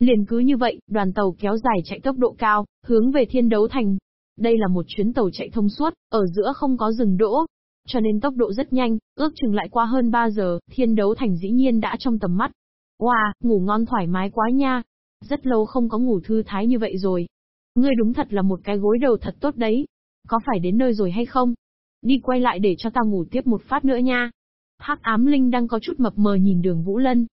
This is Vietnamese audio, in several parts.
Liền cứ như vậy, đoàn tàu kéo dài chạy tốc độ cao, hướng về thiên đấu thành. Đây là một chuyến tàu chạy thông suốt, ở giữa không có dừng đỗ, cho nên tốc độ rất nhanh, ước chừng lại qua hơn 3 giờ, thiên đấu thành dĩ nhiên đã trong tầm mắt. Wow, ngủ ngon thoải mái quá nha. Rất lâu không có ngủ thư thái như vậy rồi. Ngươi đúng thật là một cái gối đầu thật tốt đấy. Có phải đến nơi rồi hay không? Đi quay lại để cho ta ngủ tiếp một phát nữa nha. Hắc ám linh đang có chút mập mờ nhìn đường Vũ Lân.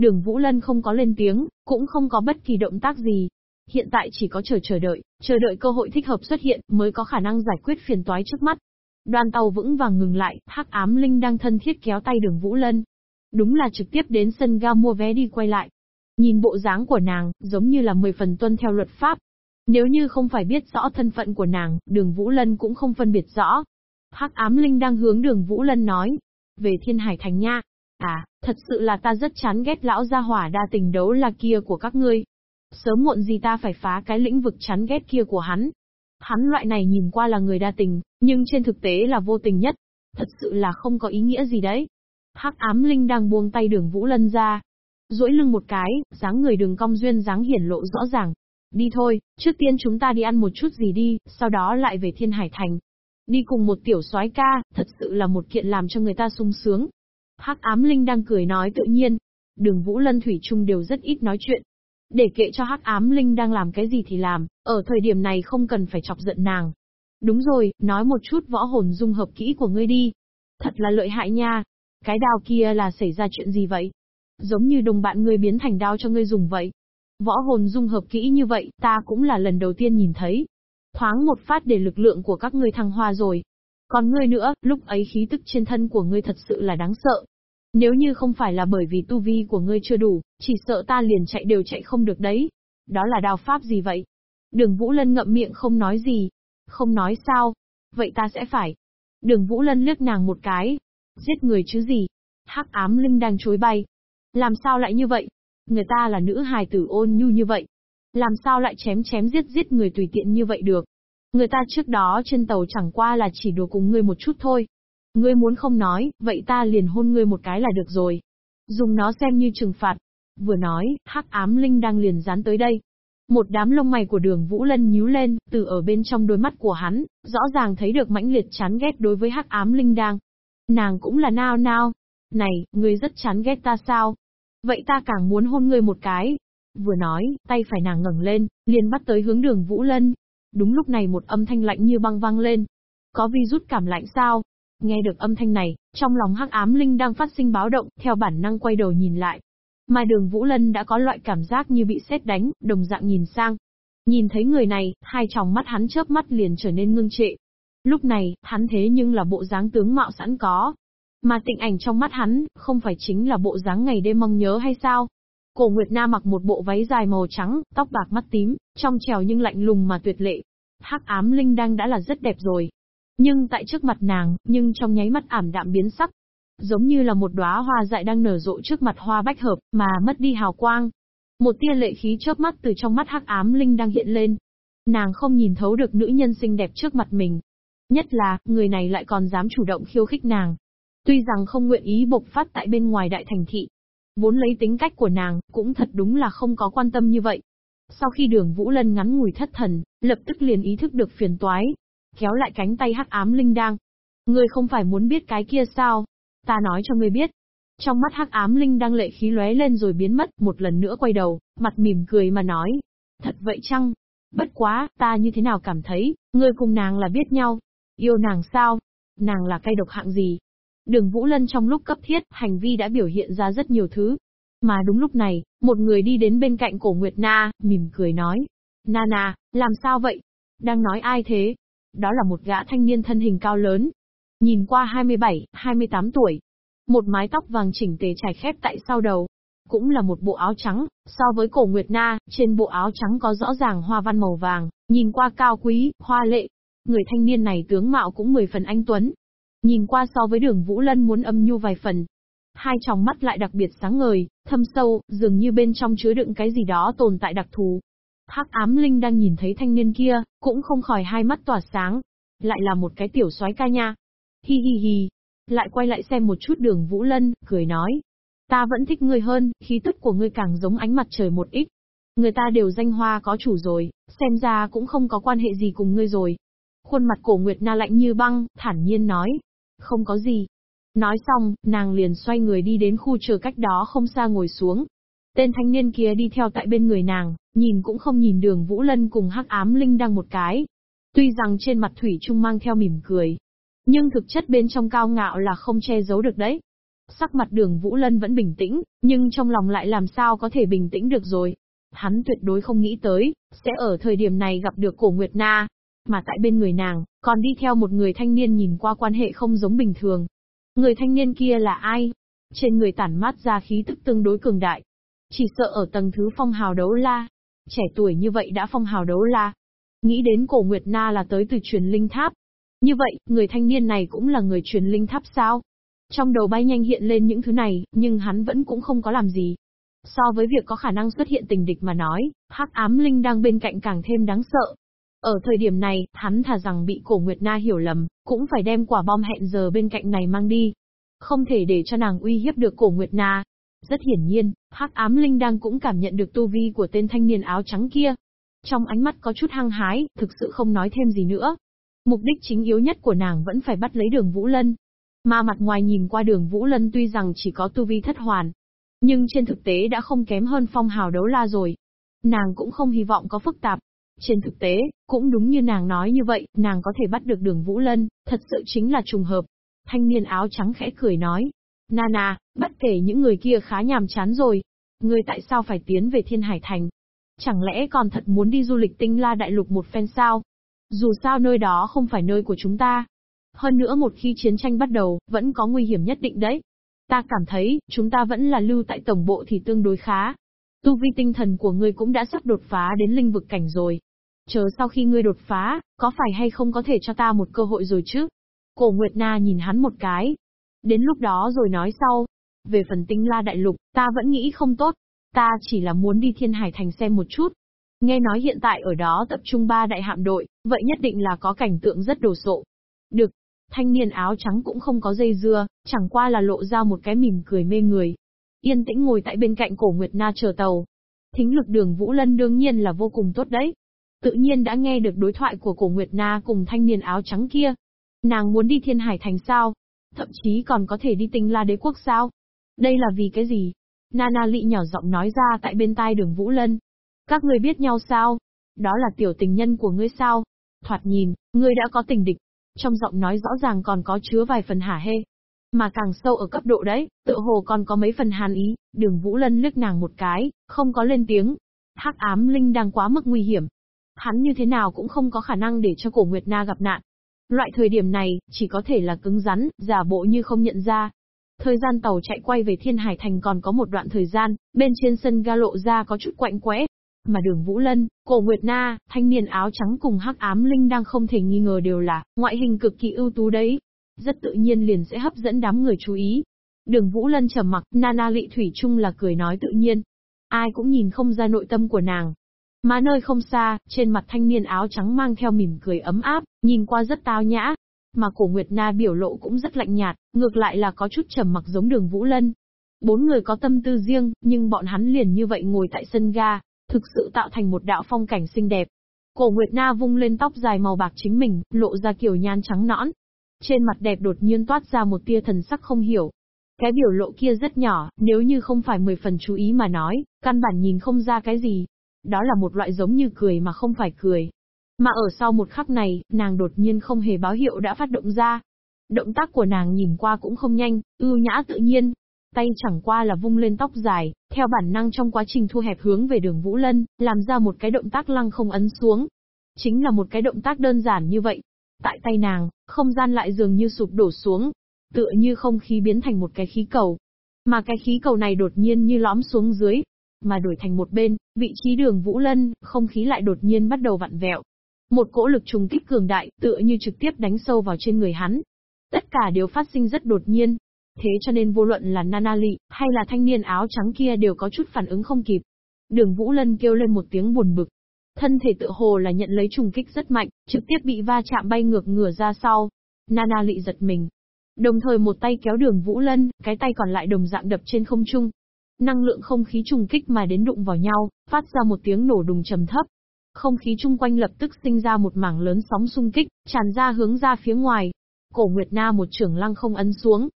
Đường Vũ Lân không có lên tiếng, cũng không có bất kỳ động tác gì. Hiện tại chỉ có chờ chờ đợi, chờ đợi cơ hội thích hợp xuất hiện mới có khả năng giải quyết phiền toái trước mắt. Đoàn tàu vững vàng ngừng lại, Hắc Ám Linh đang thân thiết kéo tay Đường Vũ Lân. Đúng là trực tiếp đến sân ga mua vé đi quay lại. Nhìn bộ dáng của nàng, giống như là mười phần tuân theo luật pháp. Nếu như không phải biết rõ thân phận của nàng, Đường Vũ Lân cũng không phân biệt rõ. Hắc Ám Linh đang hướng Đường Vũ Lân nói, về Thiên Hải Thành nha. À, thật sự là ta rất chán ghét lão gia hỏa đa tình đấu là kia của các ngươi. Sớm muộn gì ta phải phá cái lĩnh vực chán ghét kia của hắn. Hắn loại này nhìn qua là người đa tình, nhưng trên thực tế là vô tình nhất. Thật sự là không có ý nghĩa gì đấy. Hắc ám linh đang buông tay đường Vũ Lân ra. duỗi lưng một cái, dáng người đường cong duyên dáng hiển lộ rõ ràng. Đi thôi, trước tiên chúng ta đi ăn một chút gì đi, sau đó lại về Thiên Hải Thành. Đi cùng một tiểu soái ca, thật sự là một kiện làm cho người ta sung sướng. Hắc ám linh đang cười nói tự nhiên. Đường Vũ Lân Thủy Trung đều rất ít nói chuyện. Để kệ cho Hắc ám linh đang làm cái gì thì làm, ở thời điểm này không cần phải chọc giận nàng. Đúng rồi, nói một chút võ hồn dung hợp kỹ của ngươi đi. Thật là lợi hại nha. Cái đao kia là xảy ra chuyện gì vậy? Giống như đồng bạn ngươi biến thành đao cho ngươi dùng vậy. Võ hồn dung hợp kỹ như vậy, ta cũng là lần đầu tiên nhìn thấy. Thoáng một phát để lực lượng của các ngươi thăng hoa rồi. Còn ngươi nữa, lúc ấy khí tức trên thân của ngươi thật sự là đáng sợ. Nếu như không phải là bởi vì tu vi của ngươi chưa đủ, chỉ sợ ta liền chạy đều chạy không được đấy. Đó là đao pháp gì vậy? Đường Vũ Lân ngậm miệng không nói gì. Không nói sao? Vậy ta sẽ phải. Đường Vũ Lân liếc nàng một cái. Giết người chứ gì? Hắc ám linh đang chối bay. Làm sao lại như vậy? Người ta là nữ hài tử ôn nhu như vậy. Làm sao lại chém chém giết giết người tùy tiện như vậy được? Người ta trước đó trên tàu chẳng qua là chỉ đùa cùng ngươi một chút thôi. Ngươi muốn không nói, vậy ta liền hôn ngươi một cái là được rồi. Dùng nó xem như trừng phạt. Vừa nói, hắc ám linh đang liền dán tới đây. Một đám lông mày của đường Vũ Lân nhíu lên, từ ở bên trong đôi mắt của hắn, rõ ràng thấy được mãnh liệt chán ghét đối với hắc ám linh đang. Nàng cũng là nao nao. Này, ngươi rất chán ghét ta sao? Vậy ta càng muốn hôn ngươi một cái. Vừa nói, tay phải nàng ngẩng lên, liền bắt tới hướng đường Vũ Lân. Đúng lúc này một âm thanh lạnh như băng vang lên. Có vi rút cảm lạnh sao? Nghe được âm thanh này, trong lòng hắc ám linh đang phát sinh báo động, theo bản năng quay đầu nhìn lại. Mai đường Vũ Lân đã có loại cảm giác như bị sét đánh, đồng dạng nhìn sang. Nhìn thấy người này, hai tròng mắt hắn chớp mắt liền trở nên ngưng trệ. Lúc này, hắn thế nhưng là bộ dáng tướng mạo sẵn có. Mà tịnh ảnh trong mắt hắn, không phải chính là bộ dáng ngày đêm mong nhớ hay sao? Cổ Nguyệt Na mặc một bộ váy dài màu trắng, tóc bạc mắt tím, trong trèo nhưng lạnh lùng mà tuyệt lệ. Hắc ám linh đang đã là rất đẹp rồi. Nhưng tại trước mặt nàng, nhưng trong nháy mắt ảm đạm biến sắc. Giống như là một đóa hoa dại đang nở rộ trước mặt hoa bách hợp, mà mất đi hào quang. Một tia lệ khí chớp mắt từ trong mắt hắc ám linh đang hiện lên. Nàng không nhìn thấu được nữ nhân xinh đẹp trước mặt mình. Nhất là, người này lại còn dám chủ động khiêu khích nàng. Tuy rằng không nguyện ý bộc phát tại bên ngoài đại thành thị, Vốn lấy tính cách của nàng, cũng thật đúng là không có quan tâm như vậy. Sau khi đường Vũ Lân ngắn ngủi thất thần, lập tức liền ý thức được phiền toái. Kéo lại cánh tay hắc ám linh đang. Ngươi không phải muốn biết cái kia sao? Ta nói cho ngươi biết. Trong mắt hắc ám linh đang lệ khí lóe lên rồi biến mất, một lần nữa quay đầu, mặt mỉm cười mà nói. Thật vậy chăng? Bất quá, ta như thế nào cảm thấy, ngươi cùng nàng là biết nhau. Yêu nàng sao? Nàng là cây độc hạng gì? Đường Vũ Lân trong lúc cấp thiết, hành vi đã biểu hiện ra rất nhiều thứ. Mà đúng lúc này, một người đi đến bên cạnh cổ Nguyệt Na, mỉm cười nói. na na, làm sao vậy? Đang nói ai thế? Đó là một gã thanh niên thân hình cao lớn. Nhìn qua 27, 28 tuổi. Một mái tóc vàng chỉnh tề trải khép tại sau đầu. Cũng là một bộ áo trắng, so với cổ Nguyệt Na, trên bộ áo trắng có rõ ràng hoa văn màu vàng, nhìn qua cao quý, hoa lệ. Người thanh niên này tướng mạo cũng mười phần anh tuấn, Nhìn qua so với đường Vũ Lân muốn âm nhu vài phần. Hai tròng mắt lại đặc biệt sáng ngời, thâm sâu, dường như bên trong chứa đựng cái gì đó tồn tại đặc thù. Hắc ám linh đang nhìn thấy thanh niên kia, cũng không khỏi hai mắt tỏa sáng. Lại là một cái tiểu soái ca nha. Hi hi hi. Lại quay lại xem một chút đường Vũ Lân, cười nói. Ta vẫn thích ngươi hơn, khí tức của ngươi càng giống ánh mặt trời một ít. Người ta đều danh hoa có chủ rồi, xem ra cũng không có quan hệ gì cùng ngươi rồi. Khuôn mặt cổ Nguyệt Na lạnh như băng, thản nhiên nói. Không có gì. Nói xong, nàng liền xoay người đi đến khu chờ cách đó không xa ngồi xuống. Tên thanh niên kia đi theo tại bên người nàng, nhìn cũng không nhìn đường Vũ Lân cùng hắc ám linh đang một cái. Tuy rằng trên mặt Thủy Trung mang theo mỉm cười, nhưng thực chất bên trong cao ngạo là không che giấu được đấy. Sắc mặt đường Vũ Lân vẫn bình tĩnh, nhưng trong lòng lại làm sao có thể bình tĩnh được rồi. Hắn tuyệt đối không nghĩ tới, sẽ ở thời điểm này gặp được cổ Nguyệt Na. Mà tại bên người nàng, còn đi theo một người thanh niên nhìn qua quan hệ không giống bình thường. Người thanh niên kia là ai? Trên người tản mát ra khí tức tương đối cường đại. Chỉ sợ ở tầng thứ phong hào đấu la. Trẻ tuổi như vậy đã phong hào đấu la. Nghĩ đến cổ Nguyệt Na là tới từ truyền linh tháp. Như vậy, người thanh niên này cũng là người truyền linh tháp sao? Trong đầu bay nhanh hiện lên những thứ này, nhưng hắn vẫn cũng không có làm gì. So với việc có khả năng xuất hiện tình địch mà nói, hắc ám linh đang bên cạnh càng thêm đáng sợ. Ở thời điểm này, hắn thà rằng bị cổ Nguyệt Na hiểu lầm, cũng phải đem quả bom hẹn giờ bên cạnh này mang đi. Không thể để cho nàng uy hiếp được cổ Nguyệt Na. Rất hiển nhiên, hắc ám linh đang cũng cảm nhận được tu vi của tên thanh niên áo trắng kia. Trong ánh mắt có chút hăng hái, thực sự không nói thêm gì nữa. Mục đích chính yếu nhất của nàng vẫn phải bắt lấy đường Vũ Lân. Mà mặt ngoài nhìn qua đường Vũ Lân tuy rằng chỉ có tu vi thất hoàn, nhưng trên thực tế đã không kém hơn phong hào đấu la rồi. Nàng cũng không hy vọng có phức tạp. Trên thực tế, cũng đúng như nàng nói như vậy, nàng có thể bắt được đường Vũ Lân, thật sự chính là trùng hợp. Thanh niên áo trắng khẽ cười nói. Nana, bất kể những người kia khá nhàm chán rồi. Ngươi tại sao phải tiến về Thiên Hải Thành? Chẳng lẽ còn thật muốn đi du lịch tinh la đại lục một phen sao? Dù sao nơi đó không phải nơi của chúng ta. Hơn nữa một khi chiến tranh bắt đầu, vẫn có nguy hiểm nhất định đấy. Ta cảm thấy, chúng ta vẫn là lưu tại tổng bộ thì tương đối khá. Tu vi tinh thần của ngươi cũng đã sắp đột phá đến linh vực cảnh rồi. Chờ sau khi ngươi đột phá, có phải hay không có thể cho ta một cơ hội rồi chứ? Cổ Nguyệt Na nhìn hắn một cái. Đến lúc đó rồi nói sau. Về phần tinh la đại lục, ta vẫn nghĩ không tốt. Ta chỉ là muốn đi thiên hải thành xem một chút. Nghe nói hiện tại ở đó tập trung ba đại hạm đội, vậy nhất định là có cảnh tượng rất đồ sộ. Được, thanh niên áo trắng cũng không có dây dưa, chẳng qua là lộ ra một cái mỉm cười mê người. Yên tĩnh ngồi tại bên cạnh cổ Nguyệt Na chờ tàu. Thính lực đường Vũ Lân đương nhiên là vô cùng tốt đấy. Tự nhiên đã nghe được đối thoại của cổ Nguyệt Na cùng thanh niên áo trắng kia. Nàng muốn đi thiên hải thành sao? Thậm chí còn có thể đi tinh la đế quốc sao? Đây là vì cái gì? Nana Lị nhỏ giọng nói ra tại bên tai đường Vũ Lân. Các người biết nhau sao? Đó là tiểu tình nhân của ngươi sao? Thoạt nhìn, ngươi đã có tình địch. Trong giọng nói rõ ràng còn có chứa vài phần hả hê. Mà càng sâu ở cấp độ đấy, tự hồ còn có mấy phần hàn ý, đường Vũ Lân lướt nàng một cái, không có lên tiếng. hắc ám linh đang quá mức nguy hiểm. Hắn như thế nào cũng không có khả năng để cho cổ Nguyệt Na gặp nạn. Loại thời điểm này, chỉ có thể là cứng rắn, giả bộ như không nhận ra. Thời gian tàu chạy quay về Thiên Hải Thành còn có một đoạn thời gian, bên trên sân ga lộ ra có chút quạnh quẽ, mà đường Vũ Lân, cổ Nguyệt Na, thanh niên áo trắng cùng hắc ám linh đang không thể nghi ngờ đều là ngoại hình cực kỳ ưu tú đấy. Rất tự nhiên liền sẽ hấp dẫn đám người chú ý. Đường Vũ Lân trầm mặc, Nana Lệ Thủy Trung là cười nói tự nhiên. Ai cũng nhìn không ra nội tâm của nàng. Mà nơi không xa, trên mặt thanh niên áo trắng mang theo mỉm cười ấm áp, nhìn qua rất tao nhã. Mà cổ Nguyệt Na biểu lộ cũng rất lạnh nhạt, ngược lại là có chút trầm mặc giống đường Vũ Lân. Bốn người có tâm tư riêng, nhưng bọn hắn liền như vậy ngồi tại sân ga, thực sự tạo thành một đạo phong cảnh xinh đẹp. Cổ Nguyệt Na vung lên tóc dài màu bạc chính mình, lộ ra kiểu nhan trắng nõn. Trên mặt đẹp đột nhiên toát ra một tia thần sắc không hiểu. Cái biểu lộ kia rất nhỏ, nếu như không phải mười phần chú ý mà nói, căn bản nhìn không ra cái gì. Đó là một loại giống như cười mà không phải cười. Mà ở sau một khắc này, nàng đột nhiên không hề báo hiệu đã phát động ra. Động tác của nàng nhìn qua cũng không nhanh, ưu nhã tự nhiên, Tay chẳng qua là vung lên tóc dài, theo bản năng trong quá trình thu hẹp hướng về đường Vũ Lân, làm ra một cái động tác lăng không ấn xuống. Chính là một cái động tác đơn giản như vậy. Tại tay nàng, không gian lại dường như sụp đổ xuống, tựa như không khí biến thành một cái khí cầu. Mà cái khí cầu này đột nhiên như lõm xuống dưới, mà đổi thành một bên, vị trí đường Vũ Lân, không khí lại đột nhiên bắt đầu vặn vẹo. Một cỗ lực trùng kích cường đại, tựa như trực tiếp đánh sâu vào trên người hắn. Tất cả đều phát sinh rất đột nhiên, Thế cho nên vô luận là Nana Lị, hay là thanh niên áo trắng kia đều có chút phản ứng không kịp. Đường Vũ Lân kêu lên một tiếng buồn bực. Thân thể tự hồ là nhận lấy trùng kích rất mạnh, trực tiếp bị va chạm bay ngược ngửa ra sau. Nana Lị giật mình. Đồng thời một tay kéo đường Vũ Lân, cái tay còn lại đồng dạng đập trên không trung. Năng lượng không khí trùng kích mà đến đụng vào nhau, phát ra một tiếng nổ đùng trầm thấp. Không khí chung quanh lập tức sinh ra một mảng lớn sóng xung kích, tràn ra hướng ra phía ngoài. Cổ Nguyệt Na một trưởng lăng không ấn xuống.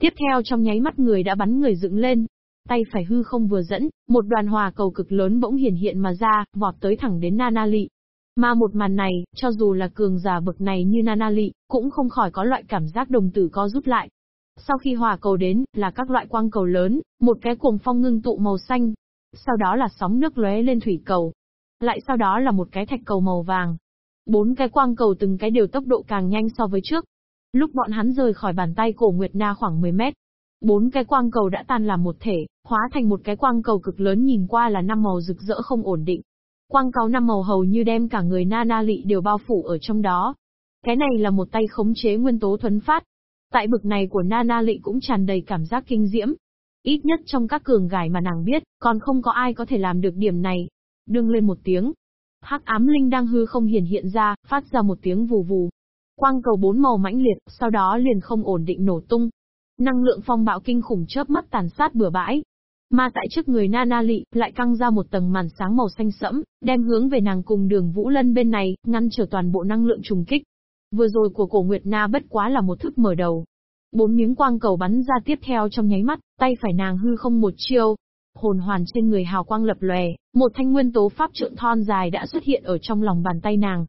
Tiếp theo trong nháy mắt người đã bắn người dựng lên. Tay phải hư không vừa dẫn, một đoàn hòa cầu cực lớn bỗng hiển hiện mà ra, vọt tới thẳng đến Nana Lị. Mà một màn này, cho dù là cường giả bậc này như Nana Lị, cũng không khỏi có loại cảm giác đồng tử co rút lại. Sau khi hòa cầu đến, là các loại quang cầu lớn, một cái cuồng phong ngưng tụ màu xanh. Sau đó là sóng nước lóe lên thủy cầu. Lại sau đó là một cái thạch cầu màu vàng. Bốn cái quang cầu từng cái đều tốc độ càng nhanh so với trước. Lúc bọn hắn rời khỏi bàn tay cổ Nguyệt Na khoảng 10 mét, bốn cái quang cầu đã tan làm một thể, hóa thành một cái quang cầu cực lớn nhìn qua là năm màu rực rỡ không ổn định. Quang cầu năm màu hầu như đem cả người Nana Lị đều bao phủ ở trong đó. Cái này là một tay khống chế nguyên tố thuấn phát, Tại bực này của Nana Lị cũng tràn đầy cảm giác kinh diễm. Ít nhất trong các cường gải mà nàng biết, còn không có ai có thể làm được điểm này. Đương lên một tiếng. Hắc ám linh đang hư không hiển hiện ra, phát ra một tiếng vù vù. Quang cầu bốn màu mãnh liệt, sau đó liền không ổn định nổ tung. Năng lượng phong bạo kinh khủng chớp mắt tàn sát bừa bãi, mà tại trước người Nana Lị, lại căng ra một tầng màn sáng màu xanh sẫm, đem hướng về nàng cùng đường Vũ Lân bên này, ngăn trở toàn bộ năng lượng trùng kích. Vừa rồi của cổ Nguyệt Na bất quá là một thức mở đầu. Bốn miếng quang cầu bắn ra tiếp theo trong nháy mắt, tay phải nàng hư không một chiêu. Hồn hoàn trên người hào quang lập lòe, một thanh nguyên tố pháp trượng thon dài đã xuất hiện ở trong lòng bàn tay nàng.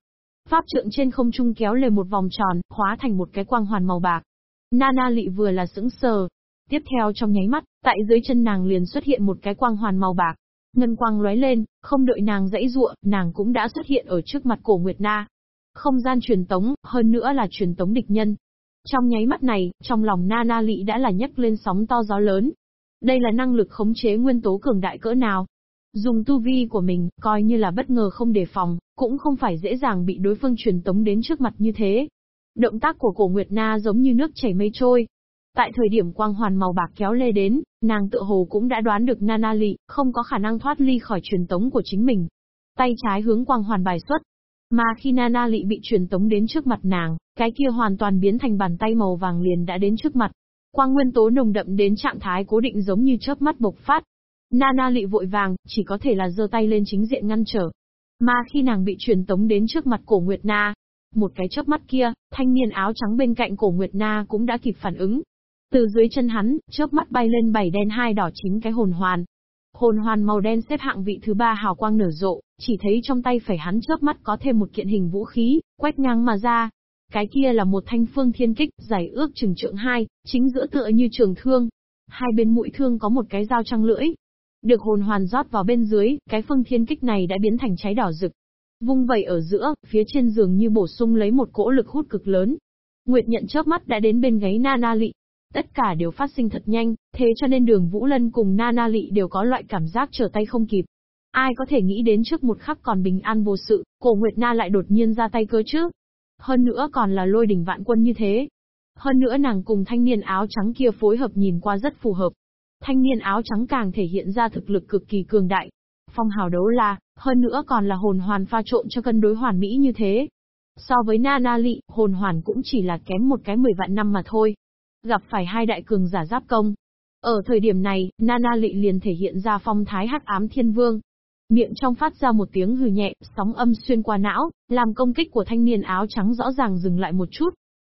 Pháp trượng trên không trung kéo lên một vòng tròn, hóa thành một cái quang hoàn màu bạc. Nana lị vừa là sững sờ. Tiếp theo trong nháy mắt, tại dưới chân nàng liền xuất hiện một cái quang hoàn màu bạc. Ngân quang lóe lên, không đợi nàng dãy ruộng, nàng cũng đã xuất hiện ở trước mặt cổ Nguyệt Na. Không gian truyền tống, hơn nữa là truyền tống địch nhân. Trong nháy mắt này, trong lòng Nana Lị đã là nhấc lên sóng to gió lớn. Đây là năng lực khống chế nguyên tố cường đại cỡ nào. Dùng tu vi của mình, coi như là bất ngờ không đề phòng, cũng không phải dễ dàng bị đối phương truyền tống đến trước mặt như thế. Động tác của cổ Nguyệt Na giống như nước chảy mây trôi. Tại thời điểm quang hoàn màu bạc kéo lê đến, nàng tự hồ cũng đã đoán được Nana Lị không có khả năng thoát ly khỏi truyền tống của chính mình. Tay trái hướng quang hoàn bài xuất, mà khi Nana Lị bị truyền tống đến trước mặt nàng, cái kia hoàn toàn biến thành bàn tay màu vàng liền đã đến trước mặt. Quang nguyên tố nồng đậm đến trạng thái cố định giống như chớp mắt bộc phát. Nana Lị vội vàng, chỉ có thể là giơ tay lên chính diện ngăn trở. Mà khi nàng bị truyền tống đến trước mặt cổ Nguyệt Na, một cái chớp mắt kia, thanh niên áo trắng bên cạnh cổ Nguyệt Na cũng đã kịp phản ứng. Từ dưới chân hắn, chớp mắt bay lên bảy đen hai đỏ chín cái hồn hoàn, Hồn hoàn màu đen xếp hạng vị thứ ba hào quang nở rộ, chỉ thấy trong tay phải hắn chớp mắt có thêm một kiện hình vũ khí, quét ngang mà ra. Cái kia là một thanh phương thiên kích, dài ước chừng trượng hai, chính giữa tựa như trường thương. Hai bên mũi thương có một cái dao trăng lưỡi. Được hồn hoàn rót vào bên dưới, cái phương thiên kích này đã biến thành cháy đỏ rực. Vung vẩy ở giữa, phía trên giường như bổ sung lấy một cỗ lực hút cực lớn. Nguyệt nhận chớp mắt đã đến bên gáy Nana Lị, Tất cả đều phát sinh thật nhanh, thế cho nên đường Vũ Lân cùng Nana Lị đều có loại cảm giác trở tay không kịp. Ai có thể nghĩ đến trước một khắc còn bình an vô sự, cổ Nguyệt Na lại đột nhiên ra tay cơ chứ? Hơn nữa còn là lôi đỉnh vạn quân như thế. Hơn nữa nàng cùng thanh niên áo trắng kia phối hợp nhìn qua rất phù hợp. Thanh niên áo trắng càng thể hiện ra thực lực cực kỳ cường đại. Phong hào đấu la, hơn nữa còn là hồn hoàn pha trộn cho cân đối hoàn mỹ như thế. So với Nana Lị, hồn hoàn cũng chỉ là kém một cái mười vạn năm mà thôi gặp phải hai đại cường giả giáp công. Ở thời điểm này, Nana Lị liền thể hiện ra phong thái hắc ám thiên vương. Miệng trong phát ra một tiếng hừ nhẹ, sóng âm xuyên qua não, làm công kích của thanh niên áo trắng rõ ràng dừng lại một chút.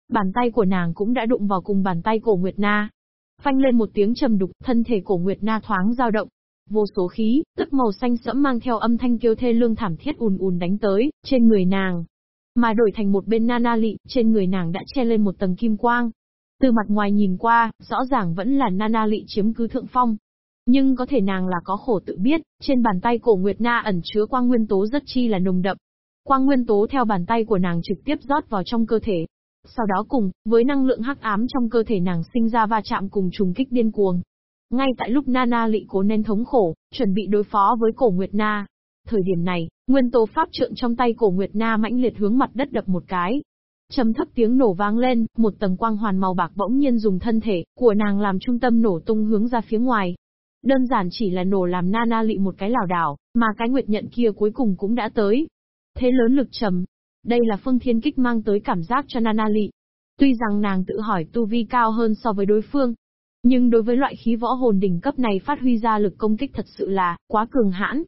Bàn tay của nàng cũng đã đụng vào cùng bàn tay cổ Nguyệt Na. Phanh lên một tiếng trầm đục, thân thể cổ Nguyệt Na thoáng dao động. Vô số khí, tức màu xanh sẫm mang theo âm thanh kêu thê lương thảm thiết ùn ùn đánh tới, trên người nàng. Mà đổi thành một bên Nana Lị, trên người nàng đã che lên một tầng kim quang, từ mặt ngoài nhìn qua, rõ ràng vẫn là Nana Lị chiếm cứ thượng phong. Nhưng có thể nàng là có khổ tự biết, trên bàn tay cổ Nguyệt Na ẩn chứa quang nguyên tố rất chi là nồng đậm. Quang nguyên tố theo bàn tay của nàng trực tiếp rót vào trong cơ thể. Sau đó cùng, với năng lượng hắc ám trong cơ thể nàng sinh ra va chạm cùng trùng kích điên cuồng. Ngay tại lúc Nana Lị cố nên thống khổ, chuẩn bị đối phó với cổ Nguyệt Na. Thời điểm này, nguyên tố pháp trượng trong tay cổ Nguyệt Na mãnh liệt hướng mặt đất đập một cái, Trầm thấp tiếng nổ vang lên, một tầng quang hoàn màu bạc bỗng nhiên dùng thân thể của nàng làm trung tâm nổ tung hướng ra phía ngoài. Đơn giản chỉ là nổ làm Nana lị một cái lảo đảo, mà cái nguyệt nhận kia cuối cùng cũng đã tới. Thế lớn lực trầm. Đây là phương thiên kích mang tới cảm giác cho Nana lị. Tuy rằng nàng tự hỏi tu vi cao hơn so với đối phương, Nhưng đối với loại khí võ hồn đỉnh cấp này phát huy ra lực công kích thật sự là quá cường hãn.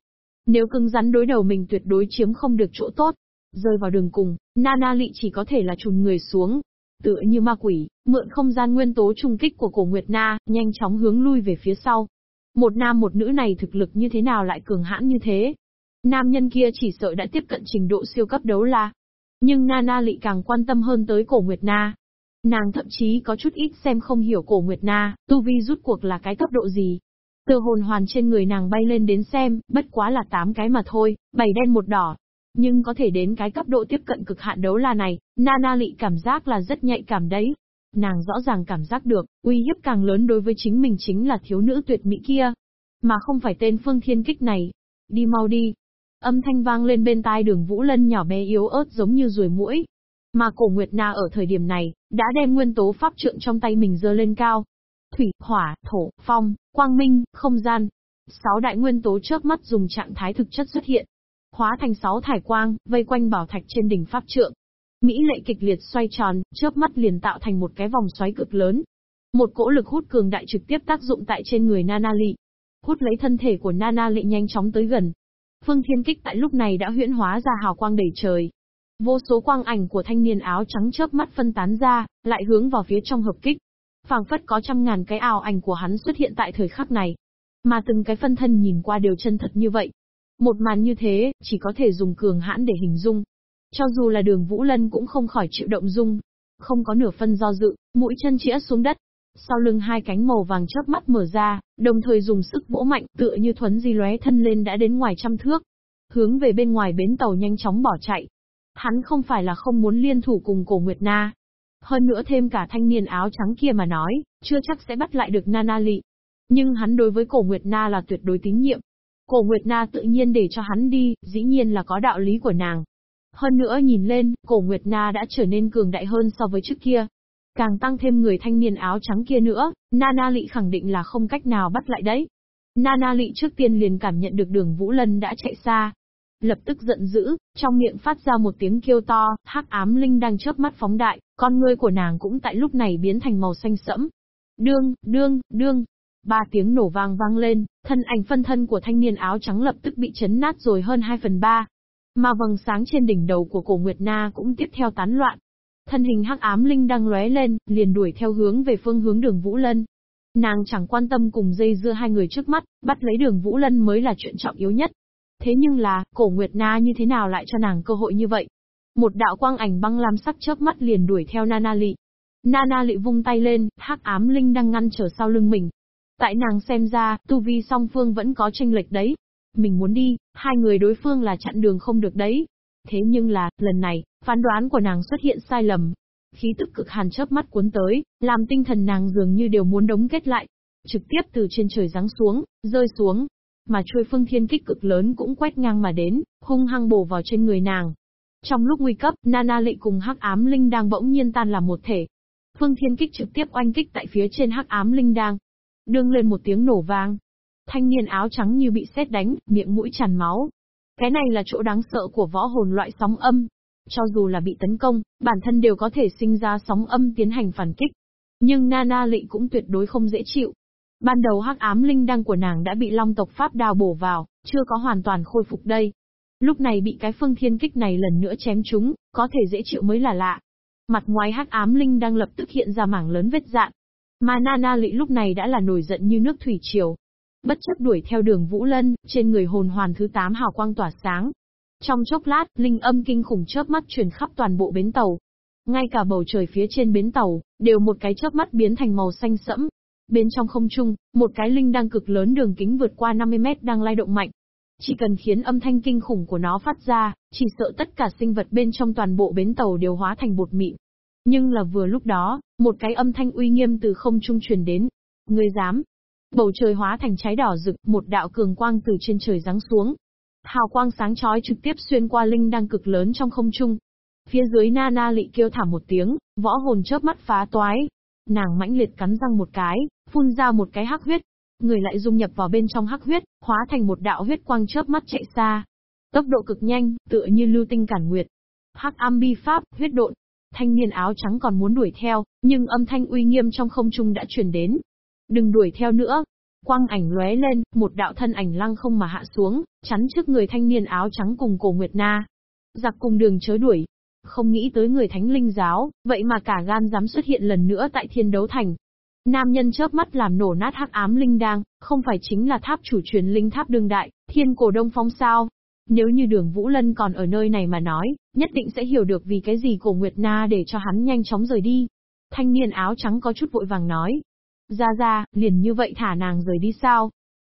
Nếu cứng rắn đối đầu mình tuyệt đối chiếm không được chỗ tốt. Rơi vào đường cùng, Nana Lị chỉ có thể là chùn người xuống. Tựa như ma quỷ, mượn không gian nguyên tố trung kích của cổ Nguyệt Na, nhanh chóng hướng lui về phía sau. Một nam một nữ này thực lực như thế nào lại cường hãn như thế? Nam nhân kia chỉ sợ đã tiếp cận trình độ siêu cấp đấu la. Nhưng Nana Lị càng quan tâm hơn tới cổ Nguyệt Na. Nàng thậm chí có chút ít xem không hiểu cổ Nguyệt Na, tu vi rút cuộc là cái cấp độ gì. Từ hồn hoàn trên người nàng bay lên đến xem, bất quá là tám cái mà thôi, bảy đen một đỏ. Nhưng có thể đến cái cấp độ tiếp cận cực hạn đấu la này, Nana Lị cảm giác là rất nhạy cảm đấy. Nàng rõ ràng cảm giác được, uy hiếp càng lớn đối với chính mình chính là thiếu nữ tuyệt mỹ kia. Mà không phải tên phương thiên kích này. Đi mau đi, Âm thanh vang lên bên tai đường Vũ Lân nhỏ bé yếu ớt giống như ruồi mũi. Mà cổ Nguyệt Na ở thời điểm này, đã đem nguyên tố pháp trượng trong tay mình dơ lên cao. Thủy, hỏa, thổ, phong, quang minh, không gian. Sáu đại nguyên tố trước mắt dùng trạng thái thực chất xuất hiện. Hóa thành sáu thải quang, vây quanh bảo thạch trên đỉnh pháp trượng. Mỹ lệ kịch liệt xoay tròn, chớp mắt liền tạo thành một cái vòng xoáy cực lớn. Một cỗ lực hút cường đại trực tiếp tác dụng tại trên người Nana Lị. Hút lấy thân thể của Nana Lị nhanh chóng tới gần, Phương Thiên Kích tại lúc này đã huyễn hóa ra hào quang đầy trời. Vô số quang ảnh của thanh niên áo trắng chớp mắt phân tán ra, lại hướng vào phía trong hợp kích. phảng phất có trăm ngàn cái ảo ảnh của hắn xuất hiện tại thời khắc này. Mà từng cái phân thân nhìn qua đều chân thật như vậy. Một màn như thế, chỉ có thể dùng cường hãn để hình dung. Cho dù là đường Vũ Lân cũng không khỏi chịu động dung. Không có nửa phân do dự, mũi chân chĩa xuống đất, sau lưng hai cánh màu vàng chớp mắt mở ra, đồng thời dùng sức vỗ mạnh, tựa như thuấn di lóe thân lên đã đến ngoài trăm thước. Hướng về bên ngoài bến tàu nhanh chóng bỏ chạy. Hắn không phải là không muốn liên thủ cùng cổ Nguyệt Na. Hơn nữa thêm cả thanh niên áo trắng kia mà nói, chưa chắc sẽ bắt lại được Nana Lị. Nhưng hắn đối với cổ Nguyệt Na là tuyệt đối tín nhiệm. Cổ Nguyệt Na tự nhiên để cho hắn đi, dĩ nhiên là có đạo lý của nàng. Hơn nữa nhìn lên, cổ Nguyệt Na đã trở nên cường đại hơn so với trước kia. Càng tăng thêm người thanh niên áo trắng kia nữa, Nana Lị khẳng định là không cách nào bắt lại đấy. Nana Lị trước tiên liền cảm nhận được đường Vũ Lân đã chạy xa. Lập tức giận dữ, trong miệng phát ra một tiếng kêu to, hắc ám linh đang chớp mắt phóng đại, con ngươi của nàng cũng tại lúc này biến thành màu xanh sẫm. Đương, đương, đương. Ba tiếng nổ vang vang lên, thân ảnh phân thân của thanh niên áo trắng lập tức bị chấn nát rồi hơn 2 phần 3. Mà vầng sáng trên đỉnh đầu của cổ Nguyệt Na cũng tiếp theo tán loạn, Thân hình hắc ám linh đang lóe lên, liền đuổi theo hướng về phương hướng đường Vũ Lân. Nàng chẳng quan tâm cùng dây dưa hai người trước mắt, bắt lấy đường Vũ Lân mới là chuyện trọng yếu nhất. Thế nhưng là, cổ Nguyệt Na như thế nào lại cho nàng cơ hội như vậy? Một đạo quang ảnh băng lam sắc chớp mắt liền đuổi theo Nana Lị. Nana Lị vung tay lên, hắc ám linh đang ngăn trở sau lưng mình. Tại nàng xem ra, tu vi song phương vẫn có tranh lệch đấy. Mình muốn đi, hai người đối phương là chặn đường không được đấy. Thế nhưng là, lần này, phán đoán của nàng xuất hiện sai lầm. Khí tức cực hàn chớp mắt cuốn tới, làm tinh thần nàng dường như đều muốn đóng kết lại. Trực tiếp từ trên trời giáng xuống, rơi xuống. Mà chuôi phương thiên kích cực lớn cũng quét ngang mà đến, hung hăng bổ vào trên người nàng. Trong lúc nguy cấp, Nana lệ cùng hắc ám linh đang bỗng nhiên tan làm một thể. Phương thiên kích trực tiếp oanh kích tại phía trên hắc ám linh đang. Đương lên một tiếng nổ vang. Thanh niên áo trắng như bị sét đánh, miệng mũi tràn máu, cái này là chỗ đáng sợ của võ hồn loại sóng âm. Cho dù là bị tấn công, bản thân đều có thể sinh ra sóng âm tiến hành phản kích. Nhưng Nana Lị cũng tuyệt đối không dễ chịu. Ban đầu hắc ám linh đăng của nàng đã bị long tộc Pháp đào bổ vào, chưa có hoàn toàn khôi phục đây. Lúc này bị cái phương thiên kích này lần nữa chém chúng, có thể dễ chịu mới là lạ. Mặt ngoài hắc ám linh đang lập tức hiện ra mảng lớn vết dạn. Mà Nana Lị lúc này đã là nổi giận như nước thủy triều, Bất chấp đuổi theo đường Vũ Lân, trên người hồn hoàn thứ 8 hào quang tỏa sáng. Trong chốc lát, linh âm kinh khủng chớp mắt truyền khắp toàn bộ bến tàu. Ngay cả bầu trời phía trên bến tàu, đều một cái chớp mắt biến thành màu xanh sẫm. Bên trong không trung, một cái linh đang cực lớn đường kính vượt qua 50 mét đang lay động mạnh. Chỉ cần khiến âm thanh kinh khủng của nó phát ra, chỉ sợ tất cả sinh vật bên trong toàn bộ bến tàu đều hóa thành bột mịn. Nhưng là vừa lúc đó, một cái âm thanh uy nghiêm từ không trung truyền đến. Người dám, Bầu trời hóa thành cháy đỏ rực, một đạo cường quang từ trên trời giáng xuống. Hào quang sáng chói trực tiếp xuyên qua linh đang cực lớn trong không trung. Phía dưới na na lị kêu thảm một tiếng, võ hồn chớp mắt phá toái. Nàng mãnh liệt cắn răng một cái, phun ra một cái hắc huyết. Người lại dung nhập vào bên trong hắc huyết, hóa thành một đạo huyết quang chớp mắt chạy xa. Tốc độ cực nhanh, tựa như lưu tinh cản nguyệt. Hắc âm bi pháp, huyết độn. Thanh niên áo trắng còn muốn đuổi theo, nhưng âm thanh uy nghiêm trong không trung đã truyền đến, Đừng đuổi theo nữa. Quang ảnh lóe lên, một đạo thân ảnh lăng không mà hạ xuống, chắn trước người thanh niên áo trắng cùng cổ Nguyệt Na. Giặc cùng đường chớ đuổi. Không nghĩ tới người thánh linh giáo, vậy mà cả gan dám xuất hiện lần nữa tại thiên đấu thành. Nam nhân chớp mắt làm nổ nát hắc ám linh đang, không phải chính là tháp chủ truyền linh tháp đương đại, thiên cổ đông phong sao. Nếu như đường Vũ Lân còn ở nơi này mà nói, nhất định sẽ hiểu được vì cái gì cổ Nguyệt Na để cho hắn nhanh chóng rời đi. Thanh niên áo trắng có chút vội vàng nói. Ra ra, liền như vậy thả nàng rời đi sao?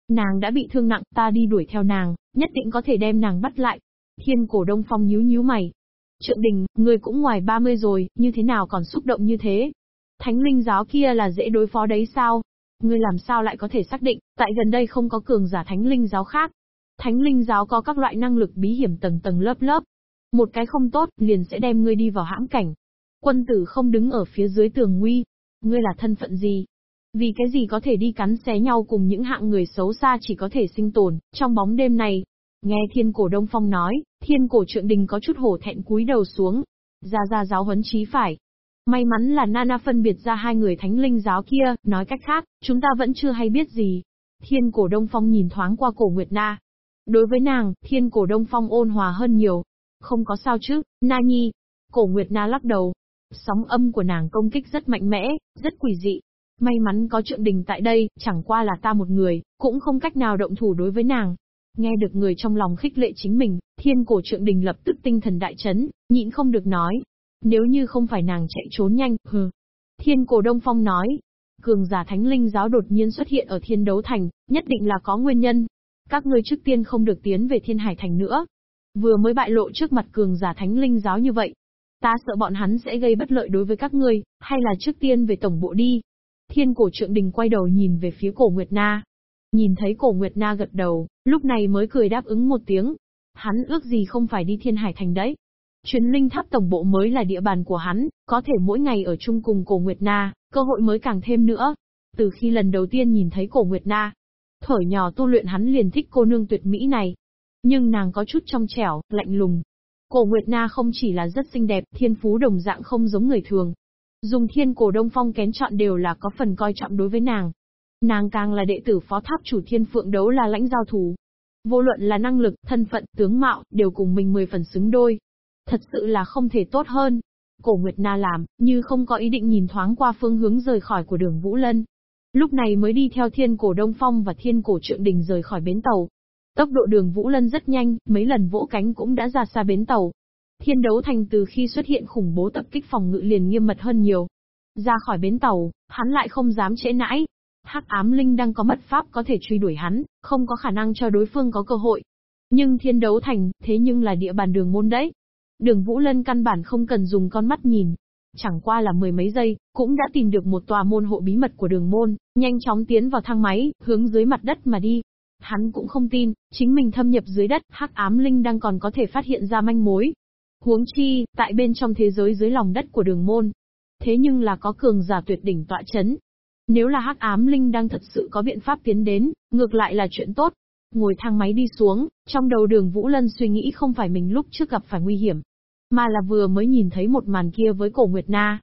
Nàng đã bị thương nặng, ta đi đuổi theo nàng, nhất định có thể đem nàng bắt lại. Thiên cổ đông phong nhíu nhíu mày. Trượng đình, người cũng ngoài 30 rồi, như thế nào còn xúc động như thế? Thánh linh giáo kia là dễ đối phó đấy sao? Ngươi làm sao lại có thể xác định, tại gần đây không có cường giả thánh linh giáo khác. Thánh linh giáo có các loại năng lực bí hiểm tầng tầng lớp lớp. Một cái không tốt, liền sẽ đem ngươi đi vào hãm cảnh. Quân tử không đứng ở phía dưới tường nguy. Ngươi là thân phận gì? Vì cái gì có thể đi cắn xé nhau cùng những hạng người xấu xa chỉ có thể sinh tồn, trong bóng đêm này. Nghe thiên cổ Đông Phong nói, thiên cổ trượng đình có chút hổ thẹn cúi đầu xuống. Ra ra giáo huấn trí phải, May mắn là Nana phân biệt ra hai người thánh linh giáo kia, nói cách khác, chúng ta vẫn chưa hay biết gì. Thiên cổ Đông Phong nhìn thoáng qua cổ Nguyệt Na. Đối với nàng, thiên cổ Đông Phong ôn hòa hơn nhiều. Không có sao chứ, Na Nhi. Cổ Nguyệt Na lắc đầu. Sóng âm của nàng công kích rất mạnh mẽ, rất quỷ dị. May mắn có trượng đình tại đây, chẳng qua là ta một người, cũng không cách nào động thủ đối với nàng. Nghe được người trong lòng khích lệ chính mình, thiên cổ trượng đình lập tức tinh thần đại chấn, nhịn không được nói, nếu như không phải nàng chạy trốn nhanh, hừ. Thiên cổ Đông Phong nói, cường giả thánh linh giáo đột nhiên xuất hiện ở thiên đấu thành, nhất định là có nguyên nhân. Các ngươi trước tiên không được tiến về thiên hải thành nữa. Vừa mới bại lộ trước mặt cường giả thánh linh giáo như vậy. Ta sợ bọn hắn sẽ gây bất lợi đối với các ngươi, hay là trước tiên về tổng bộ đi. Thiên cổ trượng đình quay đầu nhìn về phía cổ Nguyệt Na. Nhìn thấy cổ Nguyệt Na gật đầu, lúc này mới cười đáp ứng một tiếng. Hắn ước gì không phải đi thiên hải thành đấy. Truyền linh tháp tổng bộ mới là địa bàn của hắn, có thể mỗi ngày ở chung cùng cổ Nguyệt Na, cơ hội mới càng thêm nữa. Từ khi lần đầu tiên nhìn thấy cổ Nguyệt Na, thở nhỏ tu luyện hắn liền thích cô nương tuyệt mỹ này. Nhưng nàng có chút trong trẻo, lạnh lùng. Cổ Nguyệt Na không chỉ là rất xinh đẹp, thiên phú đồng dạng không giống người thường. Dùng thiên cổ đông phong kén chọn đều là có phần coi trọng đối với nàng. Nàng càng là đệ tử phó tháp chủ thiên phượng đấu là lãnh giao thủ. Vô luận là năng lực, thân phận, tướng mạo, đều cùng mình mười phần xứng đôi. Thật sự là không thể tốt hơn. Cổ Nguyệt Na làm, như không có ý định nhìn thoáng qua phương hướng rời khỏi của đường Vũ Lân. Lúc này mới đi theo thiên cổ Đông Phong và thiên cổ Trượng Đình rời khỏi bến tàu. Tốc độ đường Vũ Lân rất nhanh, mấy lần vỗ cánh cũng đã ra xa bến tàu. Thiên đấu thành từ khi xuất hiện khủng bố tập kích phòng ngự liền nghiêm mật hơn nhiều. Ra khỏi bến tàu, hắn lại không dám trễ nãi. Hắc ám linh đang có mật pháp có thể truy đuổi hắn, không có khả năng cho đối phương có cơ hội. Nhưng thiên đấu thành, thế nhưng là địa bàn đường môn đấy. Đường Vũ Lân căn bản không cần dùng con mắt nhìn. Chẳng qua là mười mấy giây, cũng đã tìm được một tòa môn hộ bí mật của đường môn, nhanh chóng tiến vào thang máy, hướng dưới mặt đất mà đi. Hắn cũng không tin, chính mình thâm nhập dưới đất, hắc ám linh đang còn có thể phát hiện ra manh mối. Huống chi, tại bên trong thế giới dưới lòng đất của đường môn. Thế nhưng là có cường giả tuyệt đỉnh tọa chấn. Nếu là hắc ám linh đang thật sự có biện pháp tiến đến, ngược lại là chuyện tốt. Ngồi thang máy đi xuống, trong đầu đường Vũ Lân suy nghĩ không phải mình lúc trước gặp phải nguy hiểm, mà là vừa mới nhìn thấy một màn kia với cổ Nguyệt Na.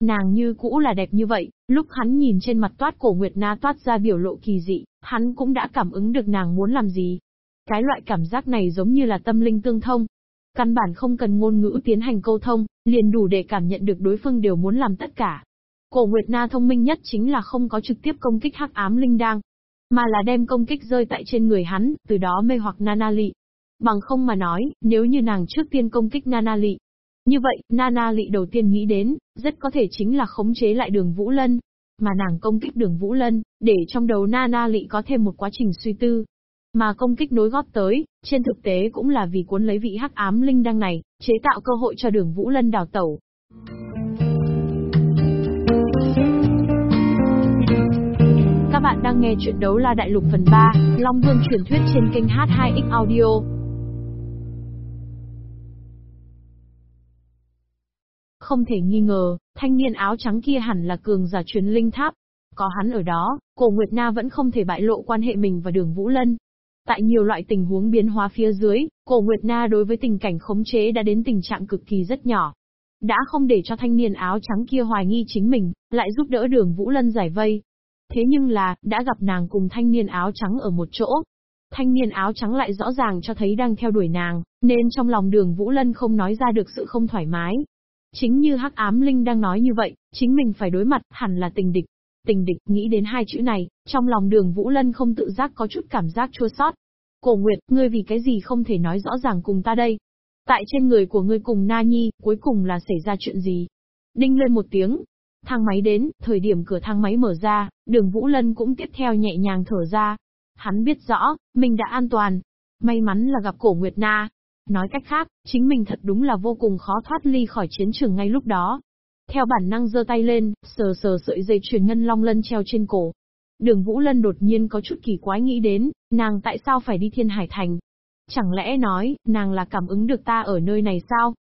Nàng như cũ là đẹp như vậy, lúc hắn nhìn trên mặt toát cổ Nguyệt Na toát ra biểu lộ kỳ dị, hắn cũng đã cảm ứng được nàng muốn làm gì. Cái loại cảm giác này giống như là tâm linh tương thông. Căn bản không cần ngôn ngữ tiến hành câu thông, liền đủ để cảm nhận được đối phương đều muốn làm tất cả. Cổ Nguyệt Na thông minh nhất chính là không có trực tiếp công kích hắc ám linh đang, mà là đem công kích rơi tại trên người hắn, từ đó mê hoặc Nana Lị. Bằng không mà nói, nếu như nàng trước tiên công kích Nana Lị. Như vậy, Nana Lị đầu tiên nghĩ đến, rất có thể chính là khống chế lại đường Vũ Lân. Mà nàng công kích đường Vũ Lân, để trong đầu Nana Lị có thêm một quá trình suy tư. Mà công kích nối gót tới, trên thực tế cũng là vì cuốn lấy vị hắc ám linh đăng này, chế tạo cơ hội cho đường Vũ Lân đào tẩu. Các bạn đang nghe chuyện đấu la đại lục phần 3, Long Vương truyền thuyết trên kênh H2X Audio. Không thể nghi ngờ, thanh niên áo trắng kia hẳn là cường giả truyền linh tháp. Có hắn ở đó, cổ Nguyệt Na vẫn không thể bại lộ quan hệ mình và đường Vũ Lân. Tại nhiều loại tình huống biến hóa phía dưới, cổ Nguyệt Na đối với tình cảnh khống chế đã đến tình trạng cực kỳ rất nhỏ. Đã không để cho thanh niên áo trắng kia hoài nghi chính mình, lại giúp đỡ đường Vũ Lân giải vây. Thế nhưng là, đã gặp nàng cùng thanh niên áo trắng ở một chỗ. Thanh niên áo trắng lại rõ ràng cho thấy đang theo đuổi nàng, nên trong lòng đường Vũ Lân không nói ra được sự không thoải mái. Chính như Hắc Ám Linh đang nói như vậy, chính mình phải đối mặt, hẳn là tình địch. Tình địch, nghĩ đến hai chữ này, trong lòng đường Vũ Lân không tự giác có chút cảm giác chua sót. Cổ Nguyệt, ngươi vì cái gì không thể nói rõ ràng cùng ta đây? Tại trên người của ngươi cùng Na Nhi, cuối cùng là xảy ra chuyện gì? Đinh lên một tiếng. Thang máy đến, thời điểm cửa thang máy mở ra, đường Vũ Lân cũng tiếp theo nhẹ nhàng thở ra. Hắn biết rõ, mình đã an toàn. May mắn là gặp cổ Nguyệt Na. Nói cách khác, chính mình thật đúng là vô cùng khó thoát ly khỏi chiến trường ngay lúc đó. Theo bản năng giơ tay lên, sờ sờ sợi dây chuyền ngân long lân treo trên cổ. Đường Vũ Lân đột nhiên có chút kỳ quái nghĩ đến, nàng tại sao phải đi Thiên Hải Thành, Chẳng lẽ nói, nàng là cảm ứng được ta ở nơi này sao?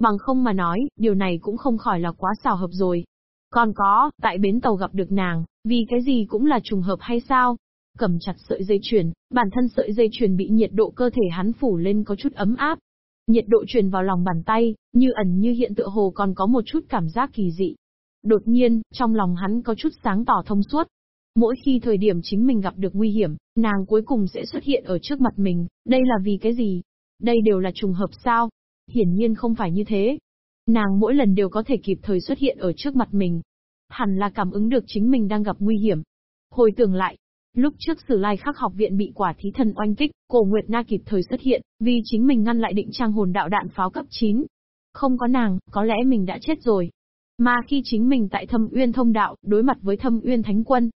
Bằng không mà nói, điều này cũng không khỏi là quá xào hợp rồi. Còn có, tại bến tàu gặp được nàng, vì cái gì cũng là trùng hợp hay sao? Cầm chặt sợi dây chuyền, bản thân sợi dây chuyền bị nhiệt độ cơ thể hắn phủ lên có chút ấm áp. Nhiệt độ truyền vào lòng bàn tay, như ẩn như hiện tựa hồ còn có một chút cảm giác kỳ dị. Đột nhiên, trong lòng hắn có chút sáng tỏ thông suốt, Mỗi khi thời điểm chính mình gặp được nguy hiểm, nàng cuối cùng sẽ xuất hiện ở trước mặt mình, đây là vì cái gì? Đây đều là trùng hợp sao? Hiển nhiên không phải như thế. Nàng mỗi lần đều có thể kịp thời xuất hiện ở trước mặt mình. Hẳn là cảm ứng được chính mình đang gặp nguy hiểm. Hồi tưởng lại, lúc trước Sử Lai Khắc học viện bị quả thí thần oanh kích, Cổ Nguyệt Na kịp thời xuất hiện, vì chính mình ngăn lại định trang hồn đạo đạn pháo cấp 9. Không có nàng, có lẽ mình đã chết rồi. Mà khi chính mình tại Thâm Uyên thông đạo, đối mặt với Thâm Uyên Thánh Quân,